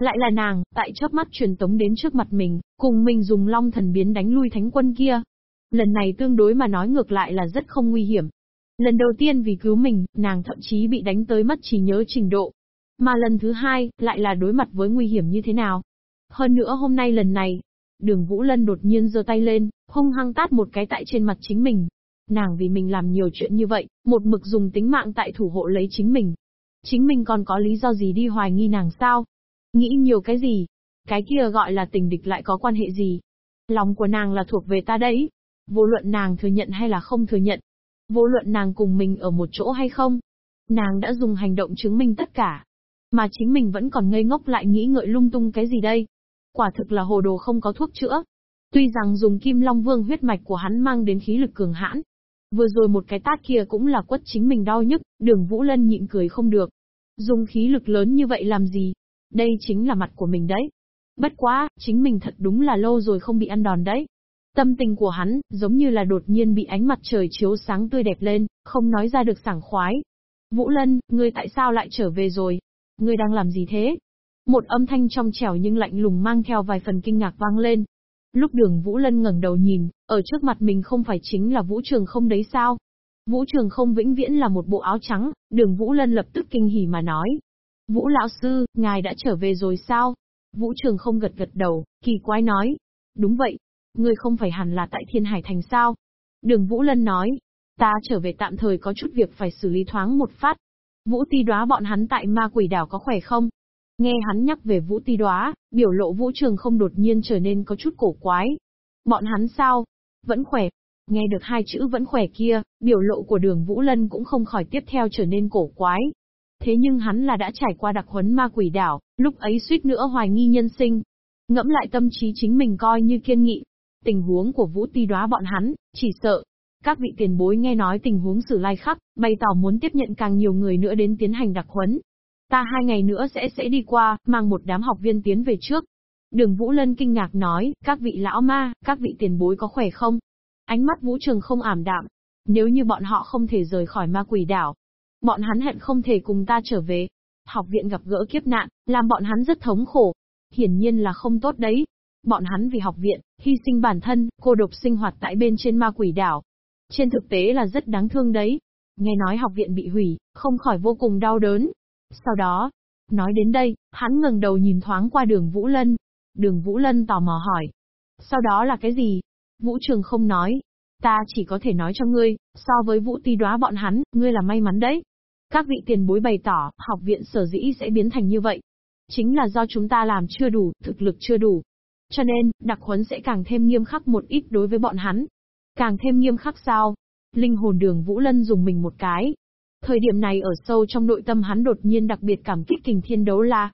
lại là nàng, tại chớp mắt truyền tống đến trước mặt mình, cùng mình dùng long thần biến đánh lui thánh quân kia. Lần này tương đối mà nói ngược lại là rất không nguy hiểm. Lần đầu tiên vì cứu mình, nàng thậm chí bị đánh tới mất trí nhớ trình độ. Mà lần thứ hai, lại là đối mặt với nguy hiểm như thế nào. Hơn nữa hôm nay lần này, đường Vũ Lân đột nhiên giơ tay lên, hung hăng tát một cái tại trên mặt chính mình. Nàng vì mình làm nhiều chuyện như vậy, một mực dùng tính mạng tại thủ hộ lấy chính mình. Chính mình còn có lý do gì đi hoài nghi nàng sao? Nghĩ nhiều cái gì? Cái kia gọi là tình địch lại có quan hệ gì? Lòng của nàng là thuộc về ta đấy. Vô luận nàng thừa nhận hay là không thừa nhận. Vô luận nàng cùng mình ở một chỗ hay không. Nàng đã dùng hành động chứng minh tất cả. Mà chính mình vẫn còn ngây ngốc lại nghĩ ngợi lung tung cái gì đây? Quả thực là hồ đồ không có thuốc chữa. Tuy rằng dùng kim long vương huyết mạch của hắn mang đến khí lực cường hãn. Vừa rồi một cái tát kia cũng là quất chính mình đau nhức, đường Vũ Lân nhịn cười không được. Dùng khí lực lớn như vậy làm gì? Đây chính là mặt của mình đấy. Bất quá, chính mình thật đúng là lâu rồi không bị ăn đòn đấy. Tâm tình của hắn, giống như là đột nhiên bị ánh mặt trời chiếu sáng tươi đẹp lên, không nói ra được sảng khoái. Vũ Lân, ngươi tại sao lại trở về rồi? Ngươi đang làm gì thế? Một âm thanh trong trẻo nhưng lạnh lùng mang theo vài phần kinh ngạc vang lên. Lúc đường Vũ Lân ngẩng đầu nhìn, ở trước mặt mình không phải chính là Vũ Trường không đấy sao? Vũ Trường không vĩnh viễn là một bộ áo trắng, đường Vũ Lân lập tức kinh hỉ mà nói, Vũ lão sư, ngài đã trở về rồi sao? Vũ Trường không gật gật đầu, kỳ quái nói. Đúng vậy. Ngươi không phải hẳn là tại Thiên Hải Thành sao? Đường Vũ Lân nói. Ta trở về tạm thời có chút việc phải xử lý thoáng một phát. Vũ ti đoá bọn hắn tại ma quỷ đảo có khỏe không? Nghe hắn nhắc về Vũ ti đoá, biểu lộ Vũ Trường không đột nhiên trở nên có chút cổ quái. Bọn hắn sao? Vẫn khỏe. Nghe được hai chữ vẫn khỏe kia, biểu lộ của đường Vũ Lân cũng không khỏi tiếp theo trở nên cổ quái. Thế nhưng hắn là đã trải qua đặc huấn ma quỷ đảo, lúc ấy suýt nữa hoài nghi nhân sinh. Ngẫm lại tâm trí chính mình coi như kiên nghị. Tình huống của Vũ Ti đoá bọn hắn, chỉ sợ. Các vị tiền bối nghe nói tình huống sử lai khắc, bày tỏ muốn tiếp nhận càng nhiều người nữa đến tiến hành đặc huấn. Ta hai ngày nữa sẽ sẽ đi qua, mang một đám học viên tiến về trước. Đường Vũ Lân kinh ngạc nói, các vị lão ma, các vị tiền bối có khỏe không? Ánh mắt Vũ Trường không ảm đạm. Nếu như bọn họ không thể rời khỏi ma quỷ đảo, Bọn hắn hẹn không thể cùng ta trở về. Học viện gặp gỡ kiếp nạn, làm bọn hắn rất thống khổ. Hiển nhiên là không tốt đấy. Bọn hắn vì học viện, hy sinh bản thân, cô độc sinh hoạt tại bên trên ma quỷ đảo. Trên thực tế là rất đáng thương đấy. Nghe nói học viện bị hủy, không khỏi vô cùng đau đớn. Sau đó, nói đến đây, hắn ngẩng đầu nhìn thoáng qua đường Vũ Lân. Đường Vũ Lân tò mò hỏi. Sau đó là cái gì? Vũ Trường không nói. Ta chỉ có thể nói cho ngươi, so với Vũ Ti đoá bọn hắn, ngươi là may mắn đấy. Các vị tiền bối bày tỏ, học viện sở dĩ sẽ biến thành như vậy. Chính là do chúng ta làm chưa đủ, thực lực chưa đủ. Cho nên, đặc huấn sẽ càng thêm nghiêm khắc một ít đối với bọn hắn. Càng thêm nghiêm khắc sao? Linh hồn đường Vũ Lân dùng mình một cái. Thời điểm này ở sâu trong nội tâm hắn đột nhiên đặc biệt cảm kích kình thiên đấu la.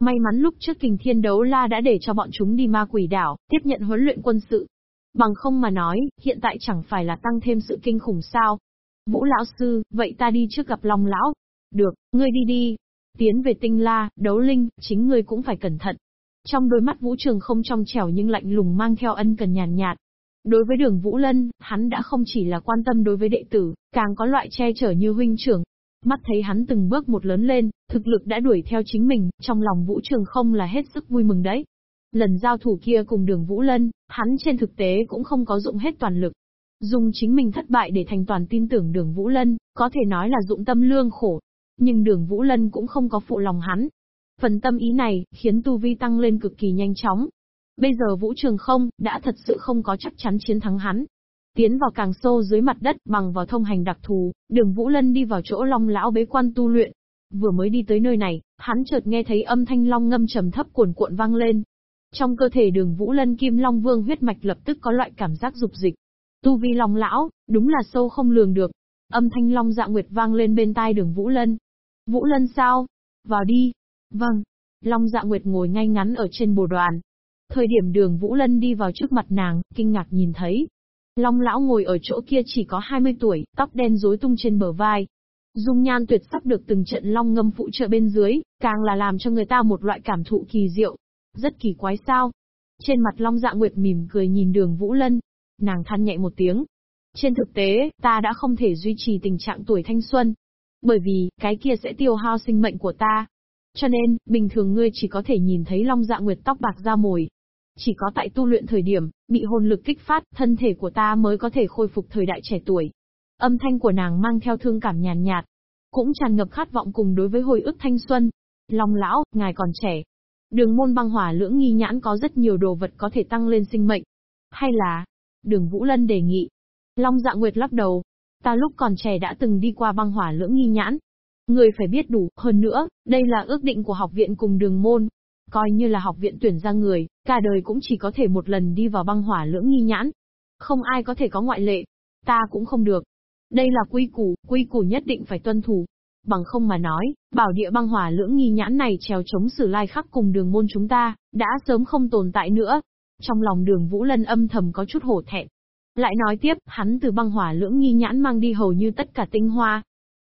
May mắn lúc trước kình thiên đấu la đã để cho bọn chúng đi ma quỷ đảo, tiếp nhận huấn luyện quân sự. Bằng không mà nói, hiện tại chẳng phải là tăng thêm sự kinh khủng sao. Vũ lão sư, vậy ta đi trước gặp Long lão. Được, ngươi đi đi. Tiến về tinh la, đấu linh, chính ngươi cũng phải cẩn thận. Trong đôi mắt Vũ Trường không trong trẻo nhưng lạnh lùng mang theo ân cần nhàn nhạt. Đối với đường Vũ Lân, hắn đã không chỉ là quan tâm đối với đệ tử, càng có loại che chở như huynh trưởng. Mắt thấy hắn từng bước một lớn lên, thực lực đã đuổi theo chính mình, trong lòng Vũ Trường không là hết sức vui mừng đấy. Lần giao thủ kia cùng đường Vũ Lân, hắn trên thực tế cũng không có dụng hết toàn lực. Dùng chính mình thất bại để thành toàn tin tưởng đường Vũ Lân, có thể nói là dụng tâm lương khổ. Nhưng đường Vũ Lân cũng không có phụ lòng hắn. Phần tâm ý này, khiến tu vi tăng lên cực kỳ nhanh chóng. Bây giờ Vũ Trường không, đã thật sự không có chắc chắn chiến thắng hắn. Tiến vào càng sâu dưới mặt đất bằng vào thông hành đặc thù, đường Vũ Lân đi vào chỗ long lão bế quan tu luyện. Vừa mới đi tới nơi này, hắn chợt nghe thấy âm thanh long ngâm trầm thấp cuồn cuộn vang lên. Trong cơ thể đường Vũ Lân Kim Long Vương huyết mạch lập tức có loại cảm giác dục dịch. Tu vi long lão, đúng là sâu không lường được. Âm thanh long dạ nguyệt vang lên bên tai đường Vũ Lân. Vũ Lân sao? Vào đi. Vâng. Long dạ nguyệt ngồi ngay ngắn ở trên bồ đoàn. Thời điểm đường Vũ Lân đi vào trước mặt nàng, kinh ngạc nhìn thấy. Long lão ngồi ở chỗ kia chỉ có 20 tuổi, tóc đen rối tung trên bờ vai. Dung nhan tuyệt sắc được từng trận long ngâm phụ trợ bên dưới, càng là làm cho người ta một loại cảm thụ kỳ diệu. Rất kỳ quái sao? Trên mặt Long Dạ Nguyệt mỉm cười nhìn đường Vũ Lân. Nàng than nhẹ một tiếng. Trên thực tế, ta đã không thể duy trì tình trạng tuổi thanh xuân. Bởi vì, cái kia sẽ tiêu hao sinh mệnh của ta. Cho nên, bình thường ngươi chỉ có thể nhìn thấy Long Dạ Nguyệt tóc bạc da mồi. Chỉ có tại tu luyện thời điểm, bị hồn lực kích phát, thân thể của ta mới có thể khôi phục thời đại trẻ tuổi. Âm thanh của nàng mang theo thương cảm nhàn nhạt, cũng tràn ngập khát vọng cùng đối với hồi ức thanh xuân. Long lão, ngài còn trẻ, Đường môn băng hỏa lưỡng nghi nhãn có rất nhiều đồ vật có thể tăng lên sinh mệnh. Hay là, đường Vũ Lân đề nghị. Long dạ nguyệt lắc đầu. Ta lúc còn trẻ đã từng đi qua băng hỏa lưỡng nghi nhãn. Người phải biết đủ, hơn nữa, đây là ước định của học viện cùng đường môn. Coi như là học viện tuyển ra người, cả đời cũng chỉ có thể một lần đi vào băng hỏa lưỡng nghi nhãn. Không ai có thể có ngoại lệ. Ta cũng không được. Đây là quy củ, quy củ nhất định phải tuân thủ. Bằng không mà nói, bảo địa băng hỏa lưỡng nghi nhãn này trèo chống sử lai khắc cùng đường môn chúng ta, đã sớm không tồn tại nữa. Trong lòng đường Vũ Lân âm thầm có chút hổ thẹn. Lại nói tiếp, hắn từ băng hỏa lưỡng nghi nhãn mang đi hầu như tất cả tinh hoa.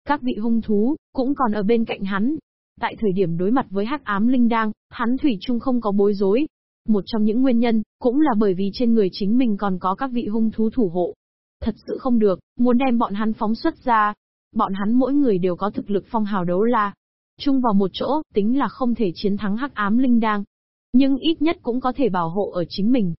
Các vị hung thú, cũng còn ở bên cạnh hắn. Tại thời điểm đối mặt với hắc ám linh đang, hắn thủy chung không có bối rối. Một trong những nguyên nhân, cũng là bởi vì trên người chính mình còn có các vị hung thú thủ hộ. Thật sự không được, muốn đem bọn hắn phóng xuất ra, Bọn hắn mỗi người đều có thực lực phong hào đấu la. Chung vào một chỗ, tính là không thể chiến thắng hắc ám linh đang. Nhưng ít nhất cũng có thể bảo hộ ở chính mình.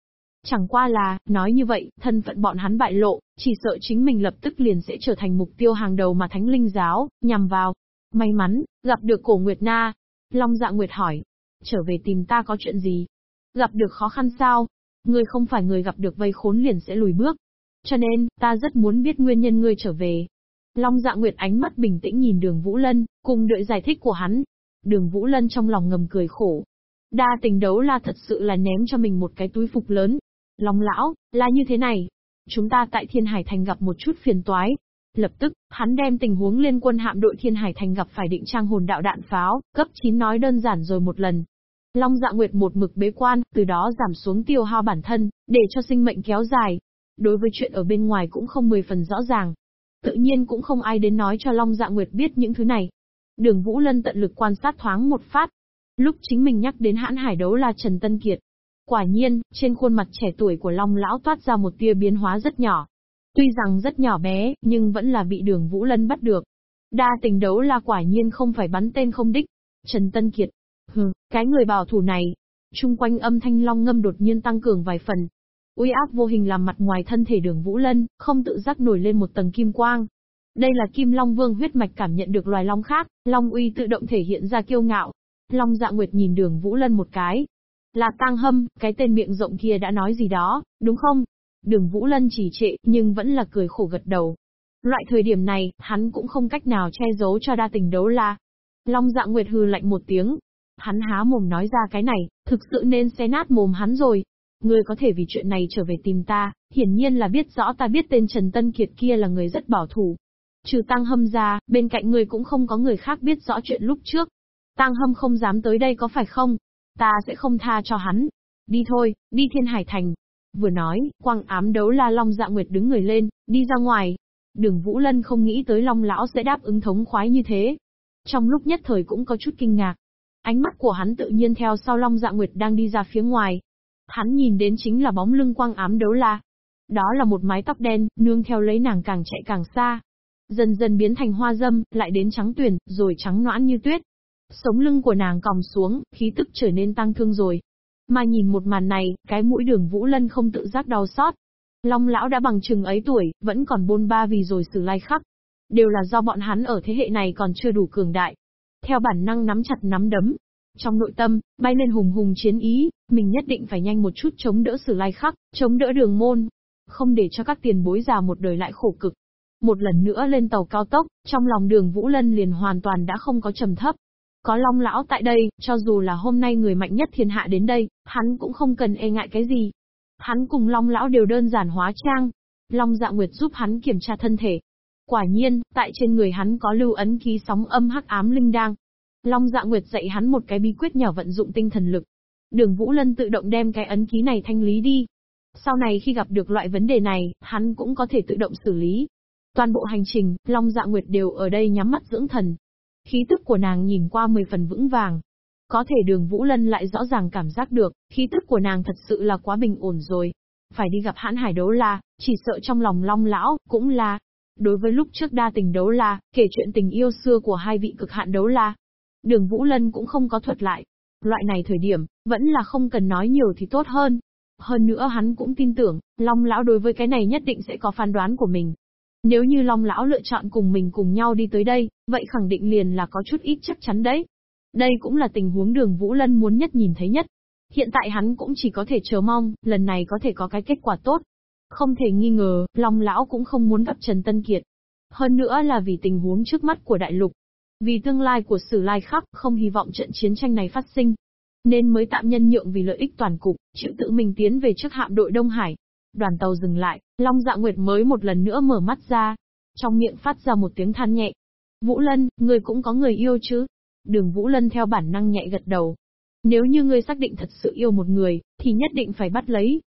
Chẳng qua là, nói như vậy, thân phận bọn hắn bại lộ, chỉ sợ chính mình lập tức liền sẽ trở thành mục tiêu hàng đầu mà thánh linh giáo, nhằm vào. May mắn, gặp được cổ Nguyệt Na. Long dạ Nguyệt hỏi. Trở về tìm ta có chuyện gì? Gặp được khó khăn sao? Ngươi không phải người gặp được vây khốn liền sẽ lùi bước. Cho nên, ta rất muốn biết nguyên nhân ngươi trở về. Long dạ nguyệt ánh mắt bình tĩnh nhìn đường Vũ Lân, cùng đợi giải thích của hắn. Đường Vũ Lân trong lòng ngầm cười khổ. Đa tình đấu la thật sự là ném cho mình một cái túi phục lớn. Long lão, là như thế này. Chúng ta tại Thiên Hải Thành gặp một chút phiền toái. Lập tức, hắn đem tình huống liên quân hạm đội Thiên Hải Thành gặp phải định trang hồn đạo đạn pháo, cấp 9 nói đơn giản rồi một lần. Long dạ nguyệt một mực bế quan, từ đó giảm xuống tiêu hao bản thân, để cho sinh mệnh kéo dài. Đối với chuyện ở bên ngoài cũng không mười phần rõ ràng, Tự nhiên cũng không ai đến nói cho Long Dạ Nguyệt biết những thứ này. Đường Vũ Lân tận lực quan sát thoáng một phát. Lúc chính mình nhắc đến hãn hải đấu là Trần Tân Kiệt. Quả nhiên, trên khuôn mặt trẻ tuổi của Long Lão toát ra một tia biến hóa rất nhỏ. Tuy rằng rất nhỏ bé, nhưng vẫn là bị đường Vũ Lân bắt được. Đa tình đấu là quả nhiên không phải bắn tên không đích. Trần Tân Kiệt. Hừ, cái người bảo thủ này. Trung quanh âm thanh long ngâm đột nhiên tăng cường vài phần, Uy áp vô hình làm mặt ngoài thân thể đường Vũ Lân, không tự giác nổi lên một tầng kim quang. Đây là Kim Long Vương huyết mạch cảm nhận được loài long khác, Long uy tự động thể hiện ra kiêu ngạo. Long Dạ Nguyệt nhìn Đường Vũ Lân một cái. Là Tang Hâm, cái tên miệng rộng kia đã nói gì đó, đúng không? Đường Vũ Lân chỉ trệ, nhưng vẫn là cười khổ gật đầu. Loại thời điểm này, hắn cũng không cách nào che giấu cho đa tình đấu la. Long Dạ Nguyệt hư lạnh một tiếng. Hắn há mồm nói ra cái này, thực sự nên xé nát mồm hắn rồi. Ngươi có thể vì chuyện này trở về tìm ta, hiển nhiên là biết rõ ta biết tên Trần Tân Kiệt kia là người rất bảo thủ. Trừ tăng hâm ra, bên cạnh ngươi cũng không có người khác biết rõ chuyện lúc trước. tăng Hâm không dám tới đây có phải không? Ta sẽ không tha cho hắn. Đi thôi, đi Thiên Hải Thành. Vừa nói, quang ám đấu la Long Dạ Nguyệt đứng người lên, đi ra ngoài. Đường Vũ Lân không nghĩ tới Long Lão sẽ đáp ứng thống khoái như thế. Trong lúc nhất thời cũng có chút kinh ngạc. Ánh mắt của hắn tự nhiên theo sau Long Dạ Nguyệt đang đi ra phía ngoài. Hắn nhìn đến chính là bóng lưng quang ám đấu la. Đó là một mái tóc đen, nương theo lấy nàng càng chạy càng xa. Dần dần biến thành hoa dâm, lại đến trắng tuyển, rồi trắng noãn như tuyết. Sống lưng của nàng còng xuống, khí tức trở nên tăng thương rồi. Mà nhìn một màn này, cái mũi đường Vũ Lân không tự giác đau xót. Long lão đã bằng chừng ấy tuổi, vẫn còn bôn ba vì rồi xử lai khắc. Đều là do bọn hắn ở thế hệ này còn chưa đủ cường đại. Theo bản năng nắm chặt nắm đấm. Trong nội tâm, bay lên hùng hùng chiến ý, mình nhất định phải nhanh một chút chống đỡ sử lai khắc, chống đỡ đường môn. Không để cho các tiền bối già một đời lại khổ cực. Một lần nữa lên tàu cao tốc, trong lòng đường Vũ Lân liền hoàn toàn đã không có trầm thấp. Có Long Lão tại đây, cho dù là hôm nay người mạnh nhất thiên hạ đến đây, hắn cũng không cần e ngại cái gì. Hắn cùng Long Lão đều đơn giản hóa trang. Long Dạ Nguyệt giúp hắn kiểm tra thân thể. Quả nhiên, tại trên người hắn có lưu ấn ký sóng âm hắc ám linh đang. Long Dạ Nguyệt dạy hắn một cái bí quyết nhỏ vận dụng tinh thần lực. Đường Vũ Lân tự động đem cái ấn ký này thanh lý đi. Sau này khi gặp được loại vấn đề này, hắn cũng có thể tự động xử lý. Toàn bộ hành trình, Long Dạ Nguyệt đều ở đây nhắm mắt dưỡng thần. Khí tức của nàng nhìn qua mười phần vững vàng. Có thể đường Vũ Lân lại rõ ràng cảm giác được, khí tức của nàng thật sự là quá bình ổn rồi. Phải đi gặp hãn hải đấu la, chỉ sợ trong lòng long lão, cũng là. Đối với lúc trước đa tình đấu la, kể chuyện tình yêu xưa của hai vị cực hạn đấu la. Đường Vũ Lân cũng không có thuật lại. Loại này thời điểm, vẫn là không cần nói nhiều thì tốt hơn. Hơn nữa hắn cũng tin tưởng, Long Lão đối với cái này nhất định sẽ có phán đoán của mình. Nếu như Long Lão lựa chọn cùng mình cùng nhau đi tới đây, vậy khẳng định liền là có chút ít chắc chắn đấy. Đây cũng là tình huống đường Vũ Lân muốn nhất nhìn thấy nhất. Hiện tại hắn cũng chỉ có thể chờ mong, lần này có thể có cái kết quả tốt. Không thể nghi ngờ, Long Lão cũng không muốn gặp Trần Tân Kiệt. Hơn nữa là vì tình huống trước mắt của đại lục. Vì tương lai của sử lai khắc, không hy vọng trận chiến tranh này phát sinh. Nên mới tạm nhân nhượng vì lợi ích toàn cục, chịu tự mình tiến về trước hạm đội Đông Hải. Đoàn tàu dừng lại, Long Dạ Nguyệt mới một lần nữa mở mắt ra. Trong miệng phát ra một tiếng than nhẹ. Vũ Lân, người cũng có người yêu chứ? Đường Vũ Lân theo bản năng nhẹ gật đầu. Nếu như ngươi xác định thật sự yêu một người, thì nhất định phải bắt lấy.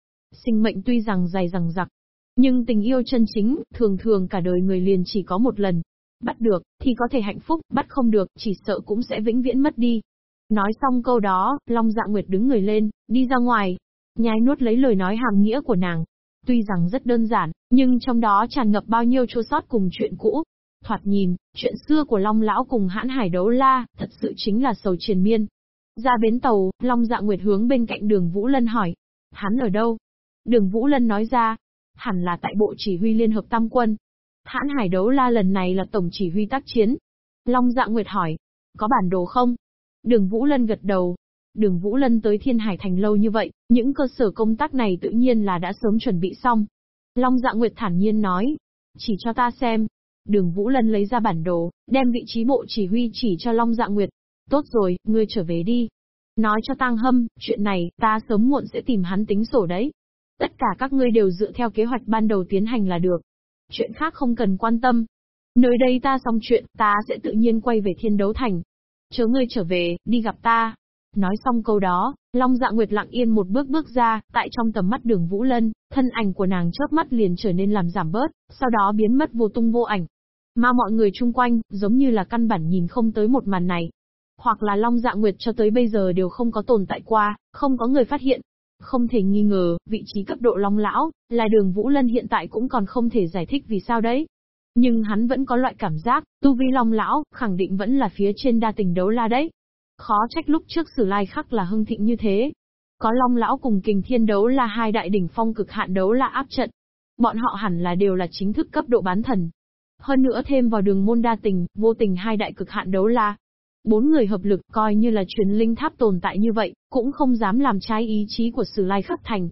Sinh mệnh tuy rằng dài rằng giặc, nhưng tình yêu chân chính, thường thường cả đời người liền chỉ có một lần. Bắt được, thì có thể hạnh phúc, bắt không được, chỉ sợ cũng sẽ vĩnh viễn mất đi. Nói xong câu đó, Long Dạ Nguyệt đứng người lên, đi ra ngoài. Nhái nuốt lấy lời nói hàm nghĩa của nàng. Tuy rằng rất đơn giản, nhưng trong đó tràn ngập bao nhiêu chua sót cùng chuyện cũ. Thoạt nhìn, chuyện xưa của Long Lão cùng hãn hải đấu la, thật sự chính là sầu triền miên. Ra bến tàu, Long Dạ Nguyệt hướng bên cạnh đường Vũ Lân hỏi. Hắn ở đâu? Đường Vũ Lân nói ra. Hẳn là tại bộ chỉ huy Liên Hợp Tam Quân. Hãn hải đấu la lần này là tổng chỉ huy tác chiến. Long Dạ Nguyệt hỏi. Có bản đồ không? Đường Vũ Lân gật đầu. Đường Vũ Lân tới Thiên Hải Thành lâu như vậy, những cơ sở công tác này tự nhiên là đã sớm chuẩn bị xong. Long Dạ Nguyệt thản nhiên nói. Chỉ cho ta xem. Đường Vũ Lân lấy ra bản đồ, đem vị trí bộ chỉ huy chỉ cho Long Dạ Nguyệt. Tốt rồi, ngươi trở về đi. Nói cho Tang Hâm, chuyện này, ta sớm muộn sẽ tìm hắn tính sổ đấy. Tất cả các ngươi đều dựa theo kế hoạch ban đầu tiến hành là được. Chuyện khác không cần quan tâm. Nơi đây ta xong chuyện, ta sẽ tự nhiên quay về thiên đấu thành. Chớ ngươi trở về, đi gặp ta. Nói xong câu đó, Long Dạ Nguyệt lặng yên một bước bước ra, tại trong tầm mắt đường Vũ Lân, thân ảnh của nàng chớp mắt liền trở nên làm giảm bớt, sau đó biến mất vô tung vô ảnh. Mà mọi người chung quanh, giống như là căn bản nhìn không tới một màn này. Hoặc là Long Dạ Nguyệt cho tới bây giờ đều không có tồn tại qua, không có người phát hiện. Không thể nghi ngờ, vị trí cấp độ Long Lão, là đường Vũ Lân hiện tại cũng còn không thể giải thích vì sao đấy. Nhưng hắn vẫn có loại cảm giác, tu vi Long Lão, khẳng định vẫn là phía trên đa tình đấu la đấy. Khó trách lúc trước sử lai khắc là hưng thịnh như thế. Có Long Lão cùng kình thiên đấu là hai đại đỉnh phong cực hạn đấu là áp trận. Bọn họ hẳn là đều là chính thức cấp độ bán thần. Hơn nữa thêm vào đường môn đa tình, vô tình hai đại cực hạn đấu la. Bốn người hợp lực coi như là truyền linh tháp tồn tại như vậy, cũng không dám làm trái ý chí của sử lai khắc thành.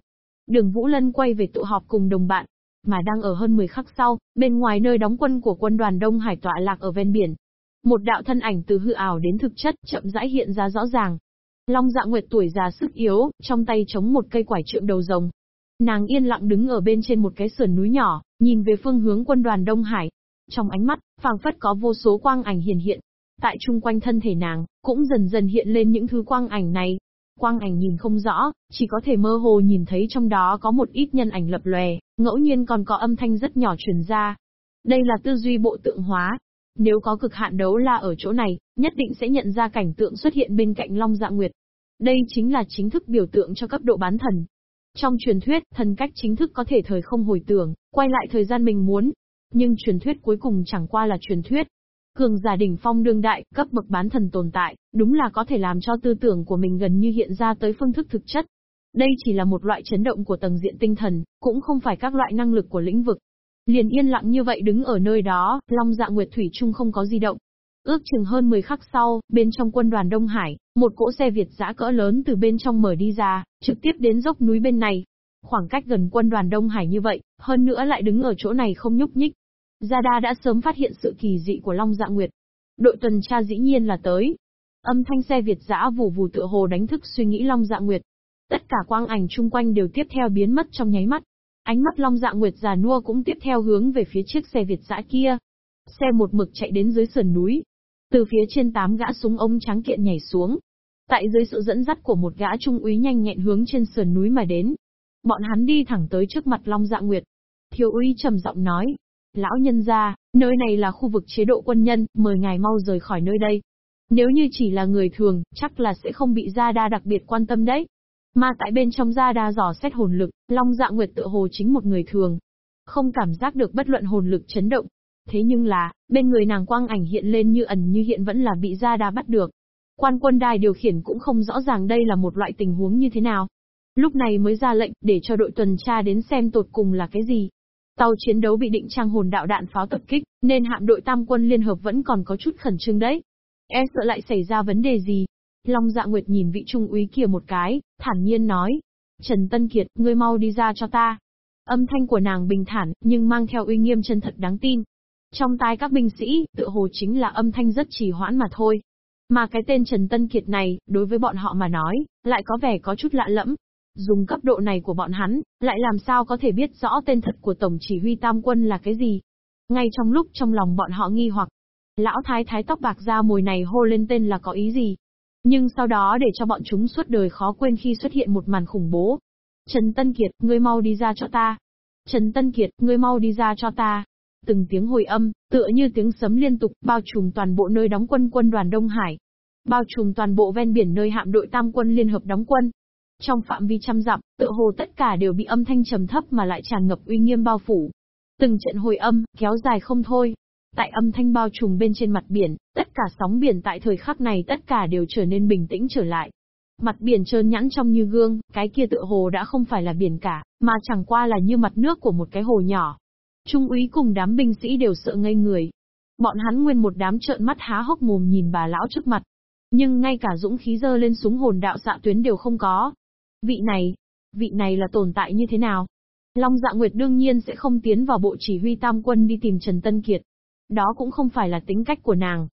Đường Vũ Lân quay về tụ họp cùng đồng bạn, mà đang ở hơn 10 khắc sau, bên ngoài nơi đóng quân của quân đoàn Đông Hải tọa lạc ở ven biển. Một đạo thân ảnh từ hư ảo đến thực chất chậm rãi hiện ra rõ ràng. Long dạ nguyệt tuổi già sức yếu, trong tay chống một cây quải trượng đầu rồng. Nàng yên lặng đứng ở bên trên một cái sườn núi nhỏ, nhìn về phương hướng quân đoàn Đông Hải. Trong ánh mắt, phảng phất có vô số quang ảnh hiển hiện. Tại chung quanh thân thể nàng, cũng dần dần hiện lên những thứ quang ảnh này. Quang ảnh nhìn không rõ, chỉ có thể mơ hồ nhìn thấy trong đó có một ít nhân ảnh lập lòe, ngẫu nhiên còn có âm thanh rất nhỏ truyền ra. Đây là tư duy bộ tượng hóa. Nếu có cực hạn đấu la ở chỗ này, nhất định sẽ nhận ra cảnh tượng xuất hiện bên cạnh Long Dạ Nguyệt. Đây chính là chính thức biểu tượng cho cấp độ bán thần. Trong truyền thuyết, thần cách chính thức có thể thời không hồi tưởng, quay lại thời gian mình muốn. Nhưng truyền thuyết cuối cùng chẳng qua là truyền thuyết. Cường giả đỉnh phong đương đại, cấp bậc bán thần tồn tại, đúng là có thể làm cho tư tưởng của mình gần như hiện ra tới phương thức thực chất. Đây chỉ là một loại chấn động của tầng diện tinh thần, cũng không phải các loại năng lực của lĩnh vực. Liền yên lặng như vậy đứng ở nơi đó, Long Dạ Nguyệt Thủy Trung không có di động. Ước chừng hơn 10 khắc sau, bên trong quân đoàn Đông Hải, một cỗ xe Việt giã cỡ lớn từ bên trong mở đi ra, trực tiếp đến dốc núi bên này. Khoảng cách gần quân đoàn Đông Hải như vậy, hơn nữa lại đứng ở chỗ này không nhúc nhích. Gia Đa đã sớm phát hiện sự kỳ dị của Long Dạ Nguyệt. Đội tuần tra dĩ nhiên là tới. Âm thanh xe Việt giã vù vù tựa hồ đánh thức suy nghĩ Long Dạ Nguyệt. Tất cả quang ảnh chung quanh đều tiếp theo biến mất trong nháy mắt. Ánh mắt Long Dạ Nguyệt già nua cũng tiếp theo hướng về phía chiếc xe Việt giã kia. Xe một mực chạy đến dưới sườn núi, từ phía trên tám gã súng ống trắng kiện nhảy xuống. Tại dưới sự dẫn dắt của một gã trung úy nhanh nhẹn hướng trên sườn núi mà đến. Bọn hắn đi thẳng tới trước mặt Long Dạ Nguyệt. Thiếu úy trầm giọng nói. Lão nhân gia, nơi này là khu vực chế độ quân nhân, mời ngài mau rời khỏi nơi đây. Nếu như chỉ là người thường, chắc là sẽ không bị Gia Đa đặc biệt quan tâm đấy. Mà tại bên trong Gia Đa dò xét hồn lực, Long Dạ Nguyệt tự hồ chính một người thường. Không cảm giác được bất luận hồn lực chấn động, Thế nhưng là, bên người nàng quang ảnh hiện lên như ẩn như hiện vẫn là bị Gia Đa bắt được. Quan quân đài điều khiển cũng không rõ ràng đây là một loại tình huống như thế nào. Lúc này mới ra lệnh để cho đội tuần tra đến xem tột cùng là cái gì. Tàu chiến đấu bị định trang hồn đạo đạn pháo tập kích, nên hạm đội tam quân liên hợp vẫn còn có chút khẩn trương đấy. E sợ lại xảy ra vấn đề gì? Long dạ nguyệt nhìn vị trung úy kia một cái, thản nhiên nói. Trần Tân Kiệt, ngươi mau đi ra cho ta. Âm thanh của nàng bình thản, nhưng mang theo uy nghiêm chân thật đáng tin. Trong tai các binh sĩ, tự hồ chính là âm thanh rất trì hoãn mà thôi. Mà cái tên Trần Tân Kiệt này, đối với bọn họ mà nói, lại có vẻ có chút lạ lẫm. Dùng cấp độ này của bọn hắn, lại làm sao có thể biết rõ tên thật của Tổng chỉ huy Tam Quân là cái gì. Ngay trong lúc trong lòng bọn họ nghi hoặc, lão thái thái tóc bạc ra mồi này hô lên tên là có ý gì. Nhưng sau đó để cho bọn chúng suốt đời khó quên khi xuất hiện một màn khủng bố. Trần Tân Kiệt, ngươi mau đi ra cho ta. Trần Tân Kiệt, ngươi mau đi ra cho ta. Từng tiếng hồi âm, tựa như tiếng sấm liên tục, bao trùm toàn bộ nơi đóng quân quân đoàn Đông Hải. Bao trùm toàn bộ ven biển nơi hạm đội tam quân liên hợp đóng quân. Trong phạm vi trăm dặm, tựa hồ tất cả đều bị âm thanh trầm thấp mà lại tràn ngập uy nghiêm bao phủ. Từng trận hồi âm, kéo dài không thôi. Tại âm thanh bao trùm bên trên mặt biển, tất cả sóng biển tại thời khắc này tất cả đều trở nên bình tĩnh trở lại. Mặt biển trơn nhẵn trong như gương, cái kia tựa hồ đã không phải là biển cả, mà chẳng qua là như mặt nước của một cái hồ nhỏ. Trung úy cùng đám binh sĩ đều sợ ngây người. Bọn hắn nguyên một đám trợn mắt há hốc mồm nhìn bà lão trước mặt. Nhưng ngay cả dũng khí dơ lên súng hồn đạo xạ tuyến đều không có. Vị này, vị này là tồn tại như thế nào? Long dạ nguyệt đương nhiên sẽ không tiến vào bộ chỉ huy tam quân đi tìm Trần Tân Kiệt. Đó cũng không phải là tính cách của nàng.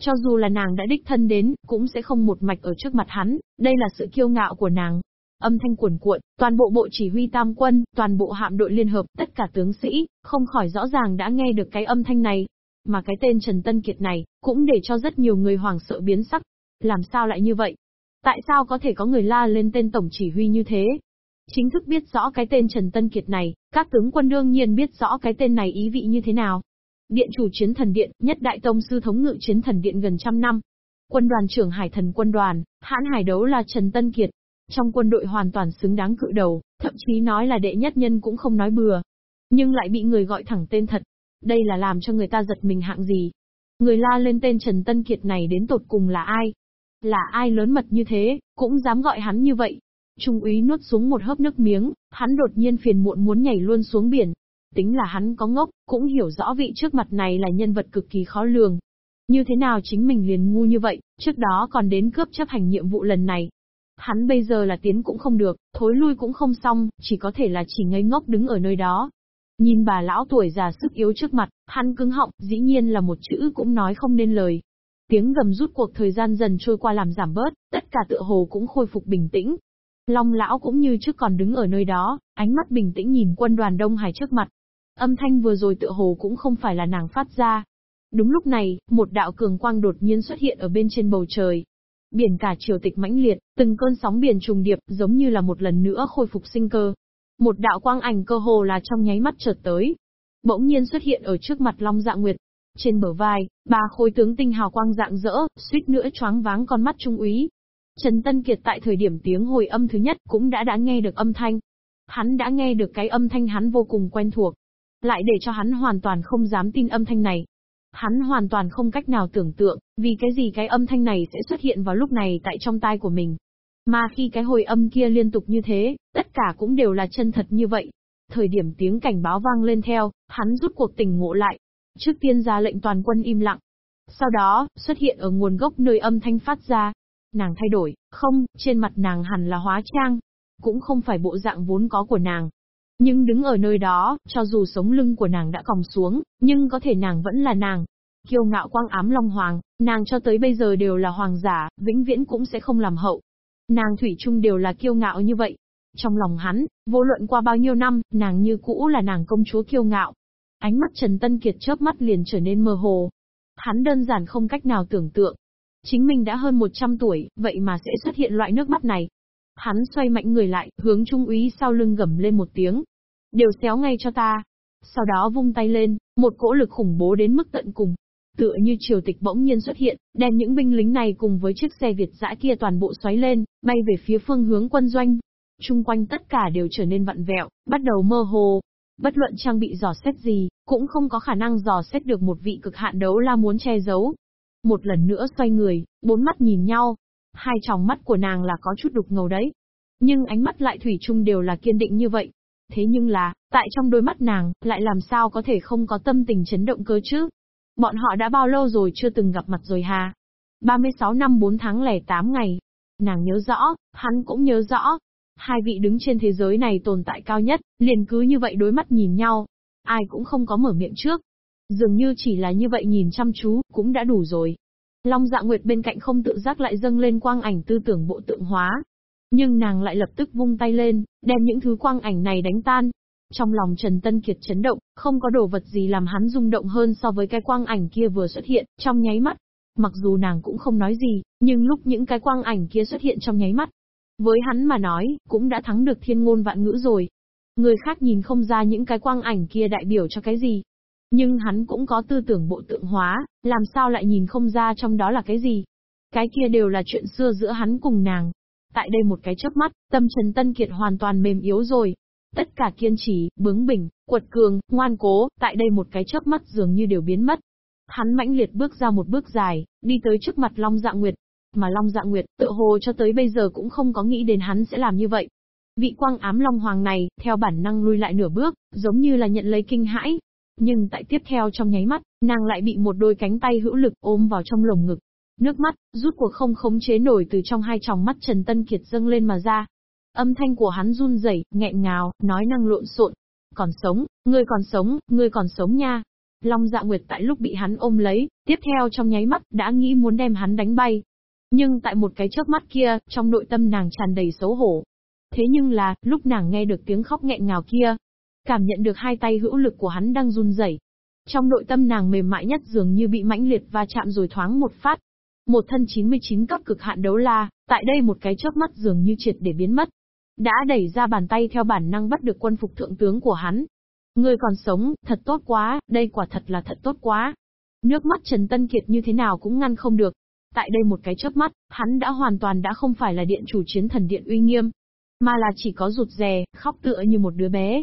Cho dù là nàng đã đích thân đến, cũng sẽ không một mạch ở trước mặt hắn, đây là sự kiêu ngạo của nàng. Âm thanh cuồn cuộn, toàn bộ bộ chỉ huy tam quân, toàn bộ hạm đội liên hợp, tất cả tướng sĩ, không khỏi rõ ràng đã nghe được cái âm thanh này. Mà cái tên Trần Tân Kiệt này, cũng để cho rất nhiều người hoàng sợ biến sắc. Làm sao lại như vậy? Tại sao có thể có người la lên tên tổng chỉ huy như thế? Chính thức biết rõ cái tên Trần Tân Kiệt này, các tướng quân đương nhiên biết rõ cái tên này ý vị như thế nào. Điện chủ chiến thần điện, nhất đại tông sư thống ngự chiến thần điện gần trăm năm. Quân đoàn trưởng hải thần quân đoàn, hãn hải đấu là Trần Tân Kiệt, trong quân đội hoàn toàn xứng đáng cự đầu, thậm chí nói là đệ nhất nhân cũng không nói bừa. Nhưng lại bị người gọi thẳng tên thật. Đây là làm cho người ta giật mình hạng gì. Người la lên tên Trần Tân Kiệt này đến tột cùng là ai? Là ai lớn mật như thế, cũng dám gọi hắn như vậy. Trung úy nuốt xuống một hớp nước miếng, hắn đột nhiên phiền muộn muốn nhảy luôn xuống biển. Tính là hắn có ngốc, cũng hiểu rõ vị trước mặt này là nhân vật cực kỳ khó lường. Như thế nào chính mình liền ngu như vậy, trước đó còn đến cướp chấp hành nhiệm vụ lần này, Hắn bây giờ là tiến cũng không được, thối lui cũng không xong, chỉ có thể là chỉ ngây ngốc đứng ở nơi đó. Nhìn bà lão tuổi già sức yếu trước mặt, hắn cứng họng, dĩ nhiên là một chữ cũng nói không nên lời. Tiếng gầm rút cuộc thời gian dần trôi qua làm giảm bớt, tất cả tựa hồ cũng khôi phục bình tĩnh. Long lão cũng như trước còn đứng ở nơi đó, ánh mắt bình tĩnh nhìn quân đoàn Đông Hải trước mặt. Âm thanh vừa rồi tựa hồ cũng không phải là nàng phát ra. Đúng lúc này, một đạo cường quang đột nhiên xuất hiện ở bên trên bầu trời. Biển cả triều tịch mãnh liệt, từng cơn sóng biển trùng điệp, giống như là một lần nữa khôi phục sinh cơ. Một đạo quang ảnh cơ hồ là trong nháy mắt chợt tới. Bỗng nhiên xuất hiện ở trước mặt Long Dạ Nguyệt. Trên bờ vai, ba khối tướng tinh hào quang dạng dỡ, suýt nữa choáng váng con mắt trung úy. Trần Tân Kiệt tại thời điểm tiếng hồi âm thứ nhất cũng đã đã nghe được âm thanh. Hắn đã nghe được cái âm thanh hắn vô cùng quen thuộc. Lại để cho hắn hoàn toàn không dám tin âm thanh này. Hắn hoàn toàn không cách nào tưởng tượng, vì cái gì cái âm thanh này sẽ xuất hiện vào lúc này tại trong tai của mình. Mà khi cái hồi âm kia liên tục như thế, tất cả cũng đều là chân thật như vậy. Thời điểm tiếng cảnh báo vang lên theo, hắn rút cuộc tình ngộ lại. Trước tiên ra lệnh toàn quân im lặng. Sau đó, xuất hiện ở nguồn gốc nơi âm thanh phát ra. Nàng thay đổi, không, trên mặt nàng hẳn là hóa trang. Cũng không phải bộ dạng vốn có của nàng, nhưng đứng ở nơi đó, cho dù sống lưng của nàng đã còng xuống, nhưng có thể nàng vẫn là nàng. Kiêu ngạo quang ám long hoàng, nàng cho tới bây giờ đều là hoàng giả, vĩnh viễn cũng sẽ không làm hậu. Nàng thủy chung đều là kiêu ngạo như vậy. Trong lòng hắn, vô luận qua bao nhiêu năm, nàng như cũ là nàng công chúa kiêu ngạo. Ánh mắt Trần Tân Kiệt chớp mắt liền trở nên mơ hồ. Hắn đơn giản không cách nào tưởng tượng. Chính mình đã hơn 100 tuổi, vậy mà sẽ xuất hiện loại nước mắt này. Hắn xoay mạnh người lại, hướng trung úy sau lưng gầm lên một tiếng, đều xéo ngay cho ta. Sau đó vung tay lên, một cỗ lực khủng bố đến mức tận cùng. Tựa như triều tịch bỗng nhiên xuất hiện, đem những binh lính này cùng với chiếc xe Việt dã kia toàn bộ xoáy lên, bay về phía phương hướng quân doanh. Trung quanh tất cả đều trở nên vặn vẹo, bắt đầu mơ hồ. Bất luận trang bị dò xét gì, cũng không có khả năng dò xét được một vị cực hạn đấu la muốn che giấu. Một lần nữa xoay người, bốn mắt nhìn nhau. Hai tròng mắt của nàng là có chút đục ngầu đấy. Nhưng ánh mắt lại thủy chung đều là kiên định như vậy. Thế nhưng là, tại trong đôi mắt nàng, lại làm sao có thể không có tâm tình chấn động cơ chứ? Bọn họ đã bao lâu rồi chưa từng gặp mặt rồi hà? 36 năm 4 tháng lẻ 8 ngày. Nàng nhớ rõ, hắn cũng nhớ rõ. Hai vị đứng trên thế giới này tồn tại cao nhất, liền cứ như vậy đối mắt nhìn nhau. Ai cũng không có mở miệng trước. Dường như chỉ là như vậy nhìn chăm chú, cũng đã đủ rồi. Long dạ nguyệt bên cạnh không tự giác lại dâng lên quang ảnh tư tưởng bộ tượng hóa, nhưng nàng lại lập tức vung tay lên, đem những thứ quang ảnh này đánh tan. Trong lòng Trần Tân Kiệt chấn động, không có đồ vật gì làm hắn rung động hơn so với cái quang ảnh kia vừa xuất hiện, trong nháy mắt. Mặc dù nàng cũng không nói gì, nhưng lúc những cái quang ảnh kia xuất hiện trong nháy mắt, với hắn mà nói, cũng đã thắng được thiên ngôn vạn ngữ rồi. Người khác nhìn không ra những cái quang ảnh kia đại biểu cho cái gì. Nhưng hắn cũng có tư tưởng bộ tượng hóa, làm sao lại nhìn không ra trong đó là cái gì. Cái kia đều là chuyện xưa giữa hắn cùng nàng. Tại đây một cái chớp mắt, tâm Trần Tân Kiệt hoàn toàn mềm yếu rồi. Tất cả kiên trì, bướng bỉnh, quật cường, ngoan cố, tại đây một cái chớp mắt dường như đều biến mất. Hắn mãnh liệt bước ra một bước dài, đi tới trước mặt Long Dạ Nguyệt. Mà Long Dạ Nguyệt, tự hồ cho tới bây giờ cũng không có nghĩ đến hắn sẽ làm như vậy. Vị quang ám Long Hoàng này, theo bản năng lui lại nửa bước, giống như là nhận lấy kinh hãi. Nhưng tại tiếp theo trong nháy mắt, nàng lại bị một đôi cánh tay hữu lực ôm vào trong lồng ngực. Nước mắt, rút cuộc không khống chế nổi từ trong hai tròng mắt Trần Tân Kiệt dâng lên mà ra. Âm thanh của hắn run rẩy, nghẹn ngào, nói năng lộn xộn. Còn sống, ngươi còn sống, ngươi còn sống nha. Long dạ nguyệt tại lúc bị hắn ôm lấy, tiếp theo trong nháy mắt, đã nghĩ muốn đem hắn đánh bay. Nhưng tại một cái chớp mắt kia, trong nội tâm nàng tràn đầy xấu hổ. Thế nhưng là, lúc nàng nghe được tiếng khóc nghẹn ngào kia, cảm nhận được hai tay hữu lực của hắn đang run rẩy, trong nội tâm nàng mềm mại nhất dường như bị mãnh liệt va chạm rồi thoáng một phát, một thân 99 cấp cực hạn đấu la, tại đây một cái chớp mắt dường như triệt để biến mất. Đã đẩy ra bàn tay theo bản năng bắt được quân phục thượng tướng của hắn. Người còn sống, thật tốt quá, đây quả thật là thật tốt quá. Nước mắt Trần Tân Kiệt như thế nào cũng ngăn không được. Tại đây một cái chớp mắt, hắn đã hoàn toàn đã không phải là điện chủ chiến thần điện uy nghiêm, mà là chỉ có rụt rè, khóc tựa như một đứa bé.